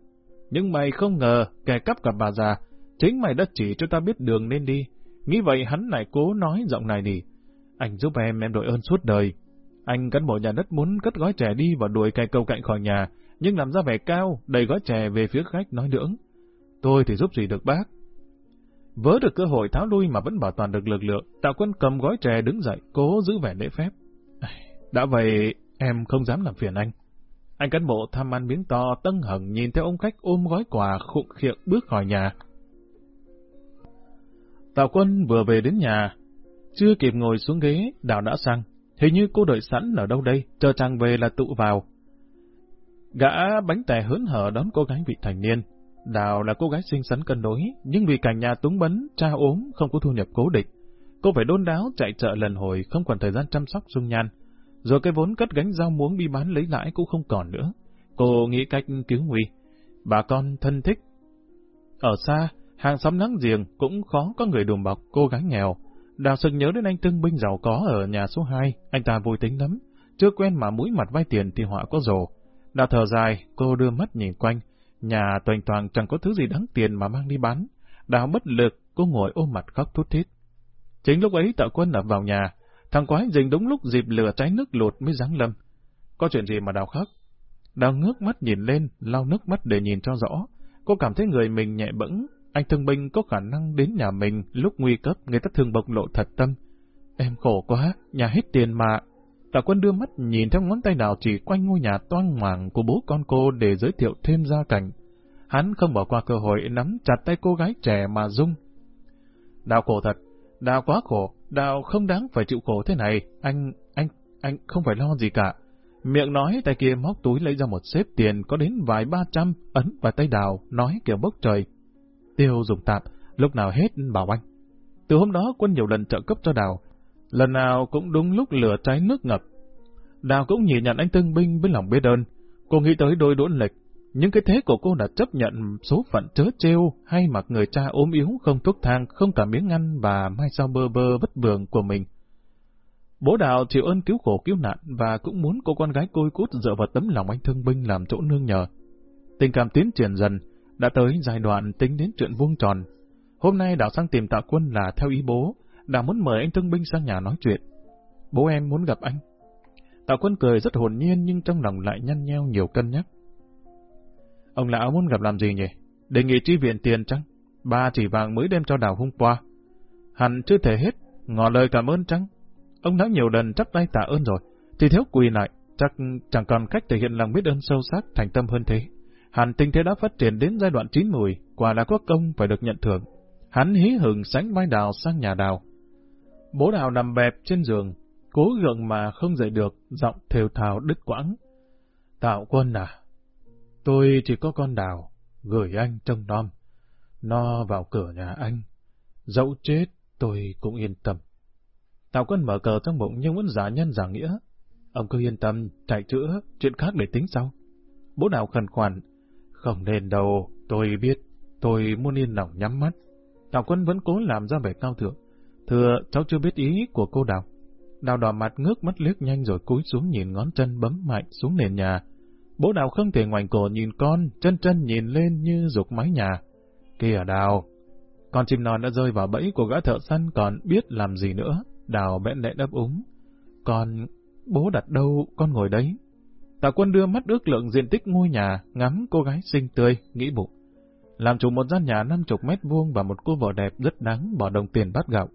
Nhưng mày không ngờ, kẻ cắp gặp bà già, chính mày đã chỉ cho ta biết đường nên đi. Nghĩ vậy hắn lại cố nói giọng này nỉ. Anh giúp em, em đội ơn suốt đời. Anh cán bộ nhà đất muốn cất gói trẻ đi và đuổi cây cầu cạnh khỏi nhà, nhưng làm ra vẻ cao, đầy gói trẻ về phía khách nói lưỡng. Tôi thì giúp gì được bác? Vớ được cơ hội tháo lui mà vẫn bảo toàn được lực lượng, tạo quân cầm gói chè đứng dậy, cố giữ vẻ lễ phép. Đã vậy, em không dám làm phiền anh. Anh cán bộ tham ăn miếng to, tân hận nhìn theo ông khách ôm gói quà khụng khiệng bước khỏi nhà. Tào quân vừa về đến nhà, chưa kịp ngồi xuống ghế, đào đã sang. Hình như cô đợi sẵn ở đâu đây, chờ chàng về là tụ vào. Gã bánh tè hớn hở đón cô gái vị thành niên. Đào là cô gái xinh xắn cân đối, nhưng vì cả nhà túng bấn, cha ốm, không có thu nhập cố định. Cô phải đôn đáo chạy chợ lần hồi, không còn thời gian chăm sóc dung nhan. Rồi cái vốn cất gánh rau muống đi bán lấy lãi cũng không còn nữa. Cô nghĩ cách cứu nguy. Bà con thân thích. Ở xa, hàng xóm láng giềng cũng khó có người đùm bọc cô gái nghèo. Đào sực nhớ đến anh thương binh giàu có ở nhà số 2, anh ta vui tính lắm. Chưa quen mà mũi mặt vay tiền thì họa có rồ. Đào thở dài, cô đưa mắt nhìn quanh. Nhà toàn toàn chẳng có thứ gì đáng tiền mà mang đi bán. Đào bất lực, cô ngồi ôm mặt khóc thút thít. Chính lúc ấy tạo quân ập vào nhà, thằng quái dình đúng lúc dịp lửa cháy nước lụt mới giáng lâm. Có chuyện gì mà đào khóc? Đào ngước mắt nhìn lên, lau nước mắt để nhìn cho rõ. Cô cảm thấy người mình nhẹ bẫng, anh thương binh có khả năng đến nhà mình lúc nguy cấp người ta thường bộc lộ thật tâm. Em khổ quá, nhà hết tiền mà. Tạ quân đưa mắt nhìn theo ngón tay nào chỉ quanh ngôi nhà toang hoàng của bố con cô để giới thiệu thêm gia cảnh. Hắn không bỏ qua cơ hội nắm chặt tay cô gái trẻ mà dung. Đào khổ thật, đào quá khổ, đào không đáng phải chịu khổ thế này, anh, anh, anh không phải lo gì cả. Miệng nói tay kia móc túi lấy ra một xếp tiền có đến vài ba trăm, ấn vào tay đào, nói kiểu bốc trời. Tiêu dùng tạm, lúc nào hết bảo anh. Từ hôm đó quân nhiều lần trợ cấp cho đào, lần nào cũng đúng lúc lửa cháy nước ngập. Đào cũng nhìn nhận anh Tân Binh với lòng biết ơn. Cô nghĩ tới đôi đũn lệch, những cái thế của cô đã chấp nhận số phận trớ trêu hay mặc người cha ốm yếu không thuốc thang, không cả miếng ăn và mai sau bơ bơ bất vượng của mình. Bố Đào chịu ơn cứu khổ cứu nạn và cũng muốn cô con gái côi cút dựa vào tấm lòng anh thương binh làm chỗ nương nhờ. Tình cảm tiến triển dần, đã tới giai đoạn tính đến chuyện vuông tròn. Hôm nay Đào sang tìm Tạ Quân là theo ý bố, Đào muốn mời anh thương binh sang nhà nói chuyện. Bố em muốn gặp anh. Tạ Quân cười rất hồn nhiên nhưng trong lòng lại nhăn nheo nhiều cân nhắc. Ông lão muốn gặp làm gì nhỉ? Đề nghị tri viện tiền chăng? Ba chỉ vàng mới đem cho Đào hôm qua. Hẳn chưa thể hết, ngỏ lời cảm ơn chăng? Ông đã nhiều lần chắp tay tạ ơn rồi, thì thiếu quỳ lại, chắc chẳng còn cách thể hiện lòng biết ơn sâu sắc, thành tâm hơn thế. Hàn tình thế đã phát triển đến giai đoạn chín mùi, quả là có công phải được nhận thưởng. Hắn hí hừng sánh vai đào sang nhà đào. Bố đào nằm bẹp trên giường, cố gượng mà không dậy được, giọng thều thào đứt quãng. Tạo quân à, tôi chỉ có con đào, gửi anh trông nom. No vào cửa nhà anh, dẫu chết tôi cũng yên tâm. Tào quân mở cờ trong bụng nhưng vẫn giả nhân giả nghĩa. Ông cứ yên tâm, chạy chữa, chuyện khác để tính sau. Bố đào khẩn khoản. Không nên đâu, tôi biết, tôi muốn yên lòng nhắm mắt. Tào quân vẫn cố làm ra vẻ cao thượng. Thưa, cháu chưa biết ý của cô đào. Đào đỏ mặt ngước mắt liếc nhanh rồi cúi xuống nhìn ngón chân bấm mạnh xuống nền nhà. Bố đào không thể ngoảnh cổ nhìn con, chân chân nhìn lên như dục mái nhà. Kìa đào, con chim non đã rơi vào bẫy của gã thợ săn còn biết làm gì nữa. Đào bẽn lẽ đáp úng. Con, bố đặt đâu, con ngồi đấy. Tạ quân đưa mắt ước lượng diện tích ngôi nhà, ngắm cô gái xinh tươi, nghĩ bụng. Làm chủ một gian nhà năm chục mét vuông và một cô vợ đẹp rất đáng bỏ đồng tiền bát gạo.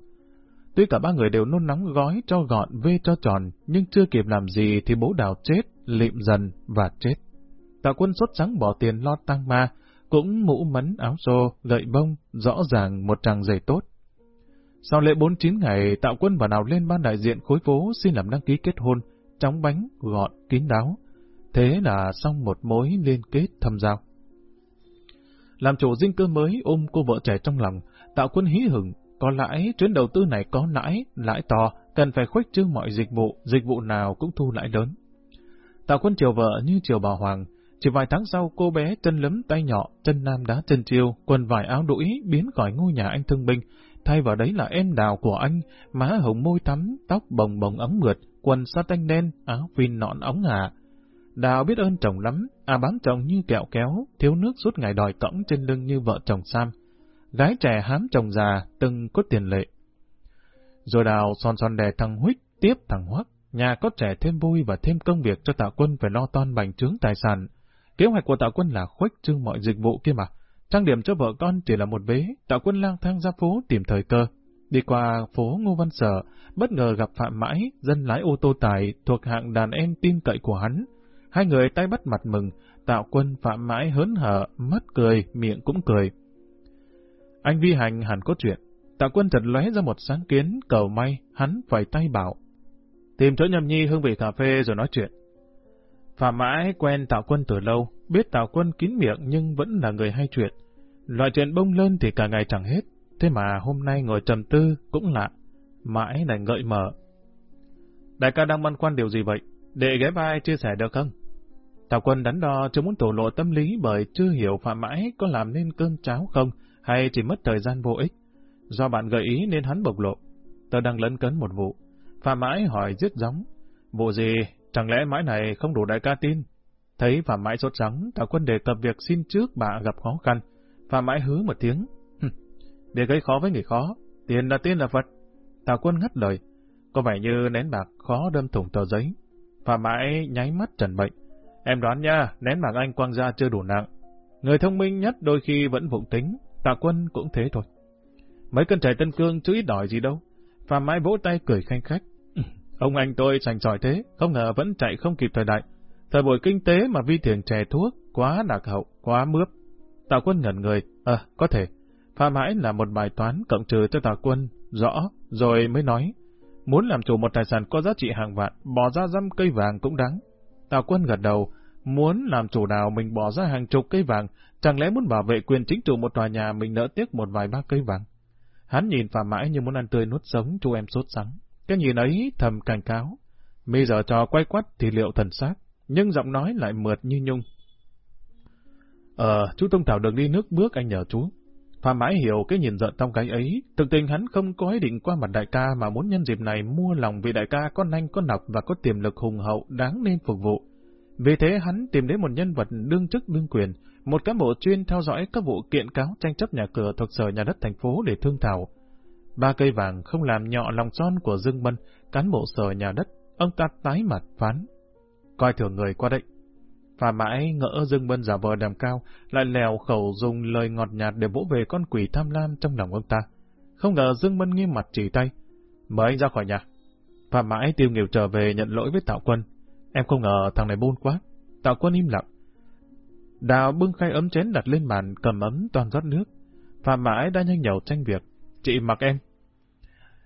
Tuy cả ba người đều nôn nóng gói cho gọn vê cho tròn, nhưng chưa kịp làm gì thì bố đào chết, lịm dần và chết. Tạ quân sốt trắng bỏ tiền lo tăng ma, cũng mũ mấn áo xô, gậy bông, rõ ràng một tràng giày tốt. Sau lễ 49 ngày, Tạo Quân và Nào lên ban đại diện khối phố xin làm đăng ký kết hôn, chóng bánh, gọn, kín đáo. Thế là xong một mối liên kết thâm giao. Làm chủ dinh cơ mới ôm cô vợ trẻ trong lòng, Tạo Quân hí hửng, có lãi, chuyến đầu tư này có lãi, lãi to, cần phải khuếch trương mọi dịch vụ, dịch vụ nào cũng thu lãi lớn. Tạo Quân chiều vợ như chiều bà Hoàng, chỉ vài tháng sau cô bé chân lấm tay nhỏ, chân nam đá chân chiêu, quần vải áo đũi biến khỏi ngôi nhà anh thương binh, thay vào đấy là em đào của anh, má hồng môi tắm, tóc bồng bồng ấm mượt, quần sa tanh đen, áo phin nọn ống ngà. Đào biết ơn chồng lắm, à bám chồng như kẹo kéo, thiếu nước suốt ngày đòi cõng trên lưng như vợ chồng Sam. Gái trẻ hám chồng già, từng có tiền lệ. Rồi đào son son đè thằng Huých, tiếp thằng Hoắc, nhà có trẻ thêm vui và thêm công việc cho tạ quân phải lo toan bành trướng tài sản. Kế hoạch của tạ quân là khuếch trương mọi dịch vụ kia mà. Trang điểm cho vợ con chỉ là một vế, tạo quân lang thang ra phố tìm thời cơ. Đi qua phố Ngô Văn Sở, bất ngờ gặp Phạm Mãi, dân lái ô tô tải thuộc hạng đàn em tin cậy của hắn. Hai người tay bắt mặt mừng, tạo quân Phạm Mãi hớn hở, mắt cười, miệng cũng cười. Anh vi hành hẳn có chuyện. tạ quân chợt lóe ra một sáng kiến, cầu may, hắn phải tay bảo. Tìm chỗ nhầm nhi hương vị cà phê rồi nói chuyện. Phạm Mãi quen Tạo Quân từ lâu, biết Tạo Quân kín miệng nhưng vẫn là người hay chuyện. Loại chuyện bông lên thì cả ngày chẳng hết, thế mà hôm nay ngồi trầm tư cũng lạ, mãi lại ngợi mở. Đại ca đang băn khoăn điều gì vậy? Để ghé vai chia sẻ được không? Tào quân đắn đo chưa muốn tổ lộ tâm lý bởi chưa hiểu Phạm Mãi có làm nên cơm cháo không, hay chỉ mất thời gian vô ích. Do bạn gợi ý nên hắn bộc lộ. Tớ đang lấn cấn một vụ. Phạm Mãi hỏi giết giống. Vụ gì? Chẳng lẽ mãi này không đủ đại ca tin? Thấy Phạm Mãi sốt sắng, Tào quân đề cập việc xin trước bà gặp khó khăn. Phạm mãi hứa một tiếng. Việc gây khó với người khó, tiền là tiên là Phật. Tào quân ngắt lời. Có vẻ như nén bạc khó đâm thủng tờ giấy. Phạm mãi nháy mắt trần bệnh. Em đoán nha, nén bạc anh quăng ra chưa đủ nặng. Người thông minh nhất đôi khi vẫn vụng tính, Tạ quân cũng thế thôi. Mấy cân trẻ tân cương chứ ít đòi gì đâu. Phạm mãi vỗ tay cười khanh khách. Ông anh tôi sành sỏi thế, không ngờ vẫn chạy không kịp thời đại. Thời buổi kinh tế mà vi thiền trẻ thuốc, quá lạc hậu, quá mướp. Tạ quân ngẩn người, ờ, có thể. Phạm mãi là một bài toán cộng trừ cho tà quân, rõ, rồi mới nói. Muốn làm chủ một tài sản có giá trị hàng vạn, bỏ ra dăm cây vàng cũng đáng. Tào quân gật đầu, muốn làm chủ nào mình bỏ ra hàng chục cây vàng, chẳng lẽ muốn bảo vệ quyền chính chủ một tòa nhà mình nỡ tiếc một vài ba cây vàng. Hắn nhìn Phạm Mãi như muốn ăn tươi nuốt sống, chú em sốt sắng. Cái nhìn ấy thầm cảnh cáo. Bây giờ trò quay quắt thì liệu thần xác, nhưng giọng nói lại mượt như nhung. Ờ, chú Tông Thảo đừng đi nước bước anh nhờ chú. Phạm Mãi hiểu cái nhìn giận trong cái ấy, thực tình hắn không có ý định qua mặt đại ca mà muốn nhân dịp này mua lòng vì đại ca có nanh có nọc và có tiềm lực hùng hậu đáng nên phục vụ. Vì thế hắn tìm đến một nhân vật đương chức đương quyền, một cán bộ chuyên theo dõi các vụ kiện cáo tranh chấp nhà cửa thuộc sở nhà đất thành phố để thương thảo. Ba cây vàng không làm nhọ lòng son của Dương Mân, cán bộ sở nhà đất, ông ta tái mặt phán. Coi thường người qua đây. và mãi ngỡ Dương Mân giả vờ đàm cao, lại lèo khẩu dùng lời ngọt nhạt để vỗ về con quỷ tham lam trong lòng ông ta. Không ngờ Dương Mân nghiêm mặt chỉ tay. Mời anh ra khỏi nhà. và mãi tiêu nghỉu trở về nhận lỗi với Tạo Quân. Em không ngờ thằng này bôn quá. Tạo Quân im lặng. Đào bưng khay ấm chén đặt lên bàn, cầm ấm toàn rót nước. Phạm Mãi đã nhanh nhậu tranh việc. Chị mặc em.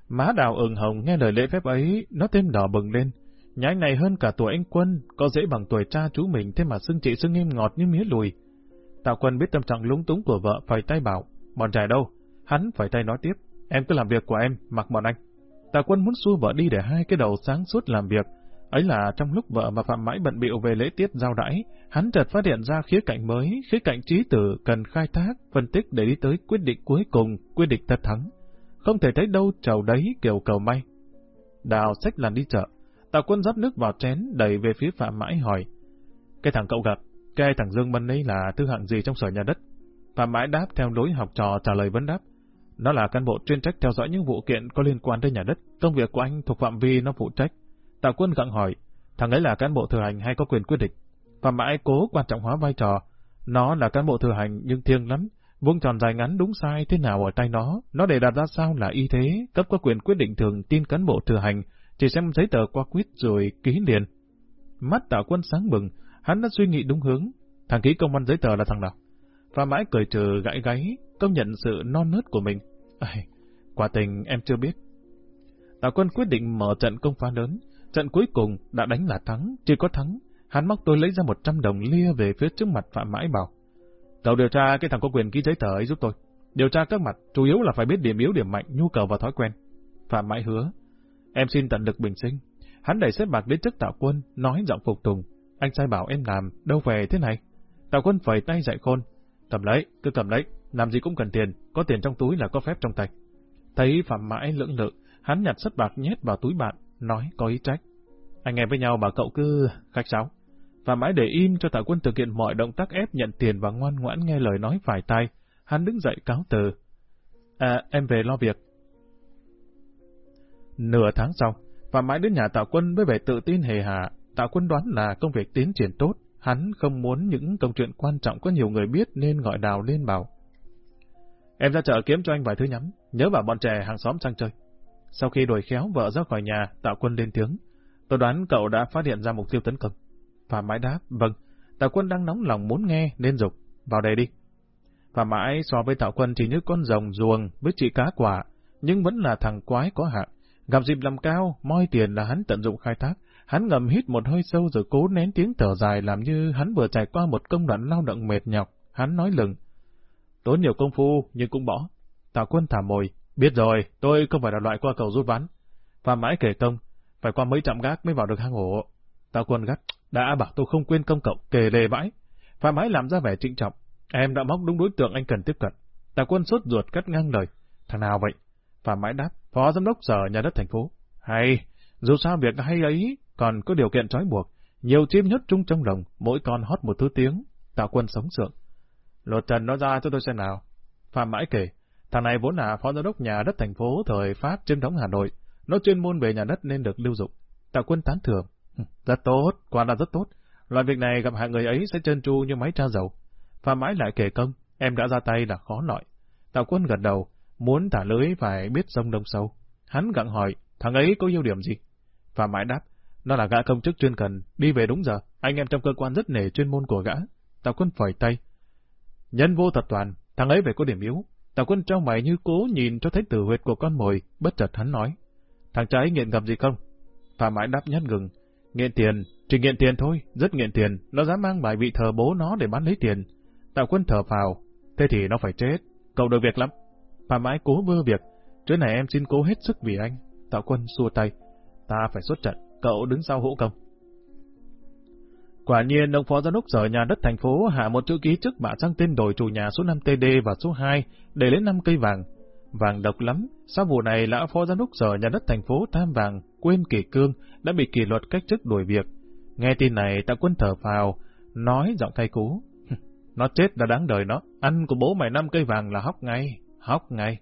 Má đào ửng hồng nghe lời lễ phép ấy, nó thêm đỏ bừng lên. Nhà anh này hơn cả tuổi anh Quân, có dễ bằng tuổi cha chú mình, thế mà xưng chị xưng em ngọt như mía lùi. Tạo Quân biết tâm trạng lúng túng của vợ, phải tay bảo, bọn trẻ đâu? Hắn phải tay nói tiếp, em cứ làm việc của em, mặc bọn anh. Tạo Quân muốn xua vợ đi để hai cái đầu sáng suốt làm việc, Ấy là trong lúc vợ mà Phạm Mãi bận bịu về lễ tiết giao đãi, hắn chợt phát hiện ra khía cạnh mới, khía cạnh trí tử cần khai thác, phân tích để đi tới quyết định cuối cùng, quyết định tất thắng. Không thể thấy đâu trầu đấy kiểu cầu may. Đào sách làn đi chợ, Tào quân dắp nước vào chén đẩy về phía Phạm Mãi hỏi. Cái thằng cậu gặp, cái thằng Dương Mân ấy là thứ hạng gì trong sở nhà đất? Phạm Mãi đáp theo lối học trò trả lời vấn đáp. Nó là cán bộ chuyên trách theo dõi những vụ kiện có liên quan tới nhà đất. Công việc của anh thuộc phạm vi nó phụ trách. Tạ quân gặng hỏi, thằng ấy là cán bộ thừa hành hay có quyền quyết định? Và mãi cố quan trọng hóa vai trò. Nó là cán bộ thừa hành nhưng thiêng lắm. Vuông tròn dài ngắn đúng sai thế nào ở tay nó, nó để đặt ra sao là y thế, cấp có quyền quyết định thường tin cán bộ thừa hành, chỉ xem giấy tờ qua quýt rồi ký liền. Mắt tạ quân sáng bừng, hắn đã suy nghĩ đúng hướng. Thằng ký công văn giấy tờ là thằng nào? Và mãi cười trừ gãi gáy, công nhận sự non nớt của mình. À, quả tình em chưa biết. Tạ quân quyết định mở trận công phá lớn, Trận cuối cùng đã đánh là thắng, chỉ có thắng. Hắn móc tôi lấy ra 100 đồng lia về phía trước mặt Phạm Mãi bảo. Cậu điều tra cái thằng có quyền ký giấy tờ ấy giúp tôi. Điều tra các mặt, chủ yếu là phải biết điểm yếu điểm mạnh, nhu cầu và thói quen. Phạm Mãi hứa. Em xin tận lực bình sinh. Hắn đẩy xếp bạc đến trước tạo quân, nói giọng phục tùng. Anh sai bảo em làm, đâu về thế này. Tạo quân phẩy tay dạy khôn. Cầm lấy, cứ cầm lấy, làm gì cũng cần tiền, có tiền trong túi là có phép trong tay. Thấy Phạm Mãi lưỡng lự, hắn nhặt xếp bạc nhét vào túi bạn, nói có ý trách. Anh em với nhau bà cậu cứ khách sáo. Và mãi để im cho tạ quân thực hiện mọi động tác ép nhận tiền và ngoan ngoãn nghe lời nói phải tay. Hắn đứng dậy cáo từ. À, em về lo việc. Nửa tháng sau, và mãi đến nhà Tạ quân với vẻ tự tin hề hà, Tạ quân đoán là công việc tiến triển tốt. Hắn không muốn những công chuyện quan trọng có nhiều người biết nên gọi đào lên bảo. Em ra chợ kiếm cho anh vài thứ nhắm, nhớ bảo bọn trẻ hàng xóm sang chơi. Sau khi đuổi khéo vợ ra khỏi nhà, tạo quân lên tiếng. Tôi đoán cậu đã phát hiện ra mục tiêu tấn công. Phạm Mãi đáp, vâng, Tạo Quân đang nóng lòng muốn nghe nên dục, vào đây đi. Phạm Mãi so với Tạo Quân chỉ như con rồng ruồng với chị cá quả, nhưng vẫn là thằng quái có hạng. Gặp dịp làm cao, moi tiền là hắn tận dụng khai thác. Hắn ngầm hít một hơi sâu rồi cố nén tiếng thở dài làm như hắn vừa trải qua một công đoạn lao động mệt nhọc. Hắn nói lừng. Tốn nhiều công phu, nhưng cũng bỏ. Tạo Quân thả mồi. Biết rồi, tôi không phải là loại qua cầu rút ván. Và Mãi kể công, phải qua mấy trạm gác mới vào được hang ổ. Tao quân gắt, đã bảo tôi không quên công cậu, kề lề bãi. Và Mãi làm ra vẻ trịnh trọng. Em đã móc đúng đối tượng anh cần tiếp cận. Tào quân sốt ruột cắt ngang lời. Thằng nào vậy? Và Mãi đáp, phó giám đốc sở nhà đất thành phố. Hay, dù sao việc hay ấy còn có điều kiện trói buộc. Nhiều chim nhốt chung trong lồng, mỗi con hót một thứ tiếng. Tào quân sống sượng. Lột trần nó ra cho tôi xem nào. Phạm Mãi kể, thằng này vốn là phó giám đốc nhà đất thành phố thời Pháp chiếm đóng Hà Nội. Nó chuyên môn về nhà đất nên được lưu dụng. Tạ quân tán thưởng. Rất tốt, quả là rất tốt. Loại việc này gặp hạng người ấy sẽ trơn tru như máy tra dầu. Phạm mãi lại kể công, em đã ra tay là khó loại. Tạ quân gật đầu, muốn thả lưới phải biết sông đông sâu. Hắn gặng hỏi, thằng ấy có ưu điểm gì? Phạm mãi đáp, nó là gã công chức chuyên cần, đi về đúng giờ, anh em trong cơ quan rất nể chuyên môn của gã. Tạ quân phẩy tay. Nhân vô tập toàn, thằng ấy phải có điểm yếu. Tào quân trao mày như cố nhìn cho thấy tử huyệt của con mồi, bất chợt hắn nói. Thằng trai nghiện ngập gì không? Phạm mãi đáp nhát ngừng, Nghiện tiền, chỉ nghiện tiền thôi, rất nghiện tiền, nó dám mang bài vị thờ bố nó để bán lấy tiền. Tào quân thở phào, thế thì nó phải chết, cậu được việc lắm. Phạm mãi cố vơ việc, chỗ này em xin cố hết sức vì anh. Tào quân xua tay, ta phải xuất trận, cậu đứng sau hỗ công. Quả nhiên, ông phó giám đốc sở nhà đất thành phố hạ một chữ ký trước bạ sang tên đổi chủ nhà số 5 TD và số 2 để lấy 5 cây vàng. Vàng độc lắm, sau vụ này lão phó giám đốc sở nhà đất thành phố tham vàng, quên kỷ cương, đã bị kỷ luật cách chức đuổi việc. Nghe tin này, tạ quân thở phào, nói giọng cay cú. nó chết là đáng đời nó, ăn của bố mày năm cây vàng là hóc ngay, hóc ngay.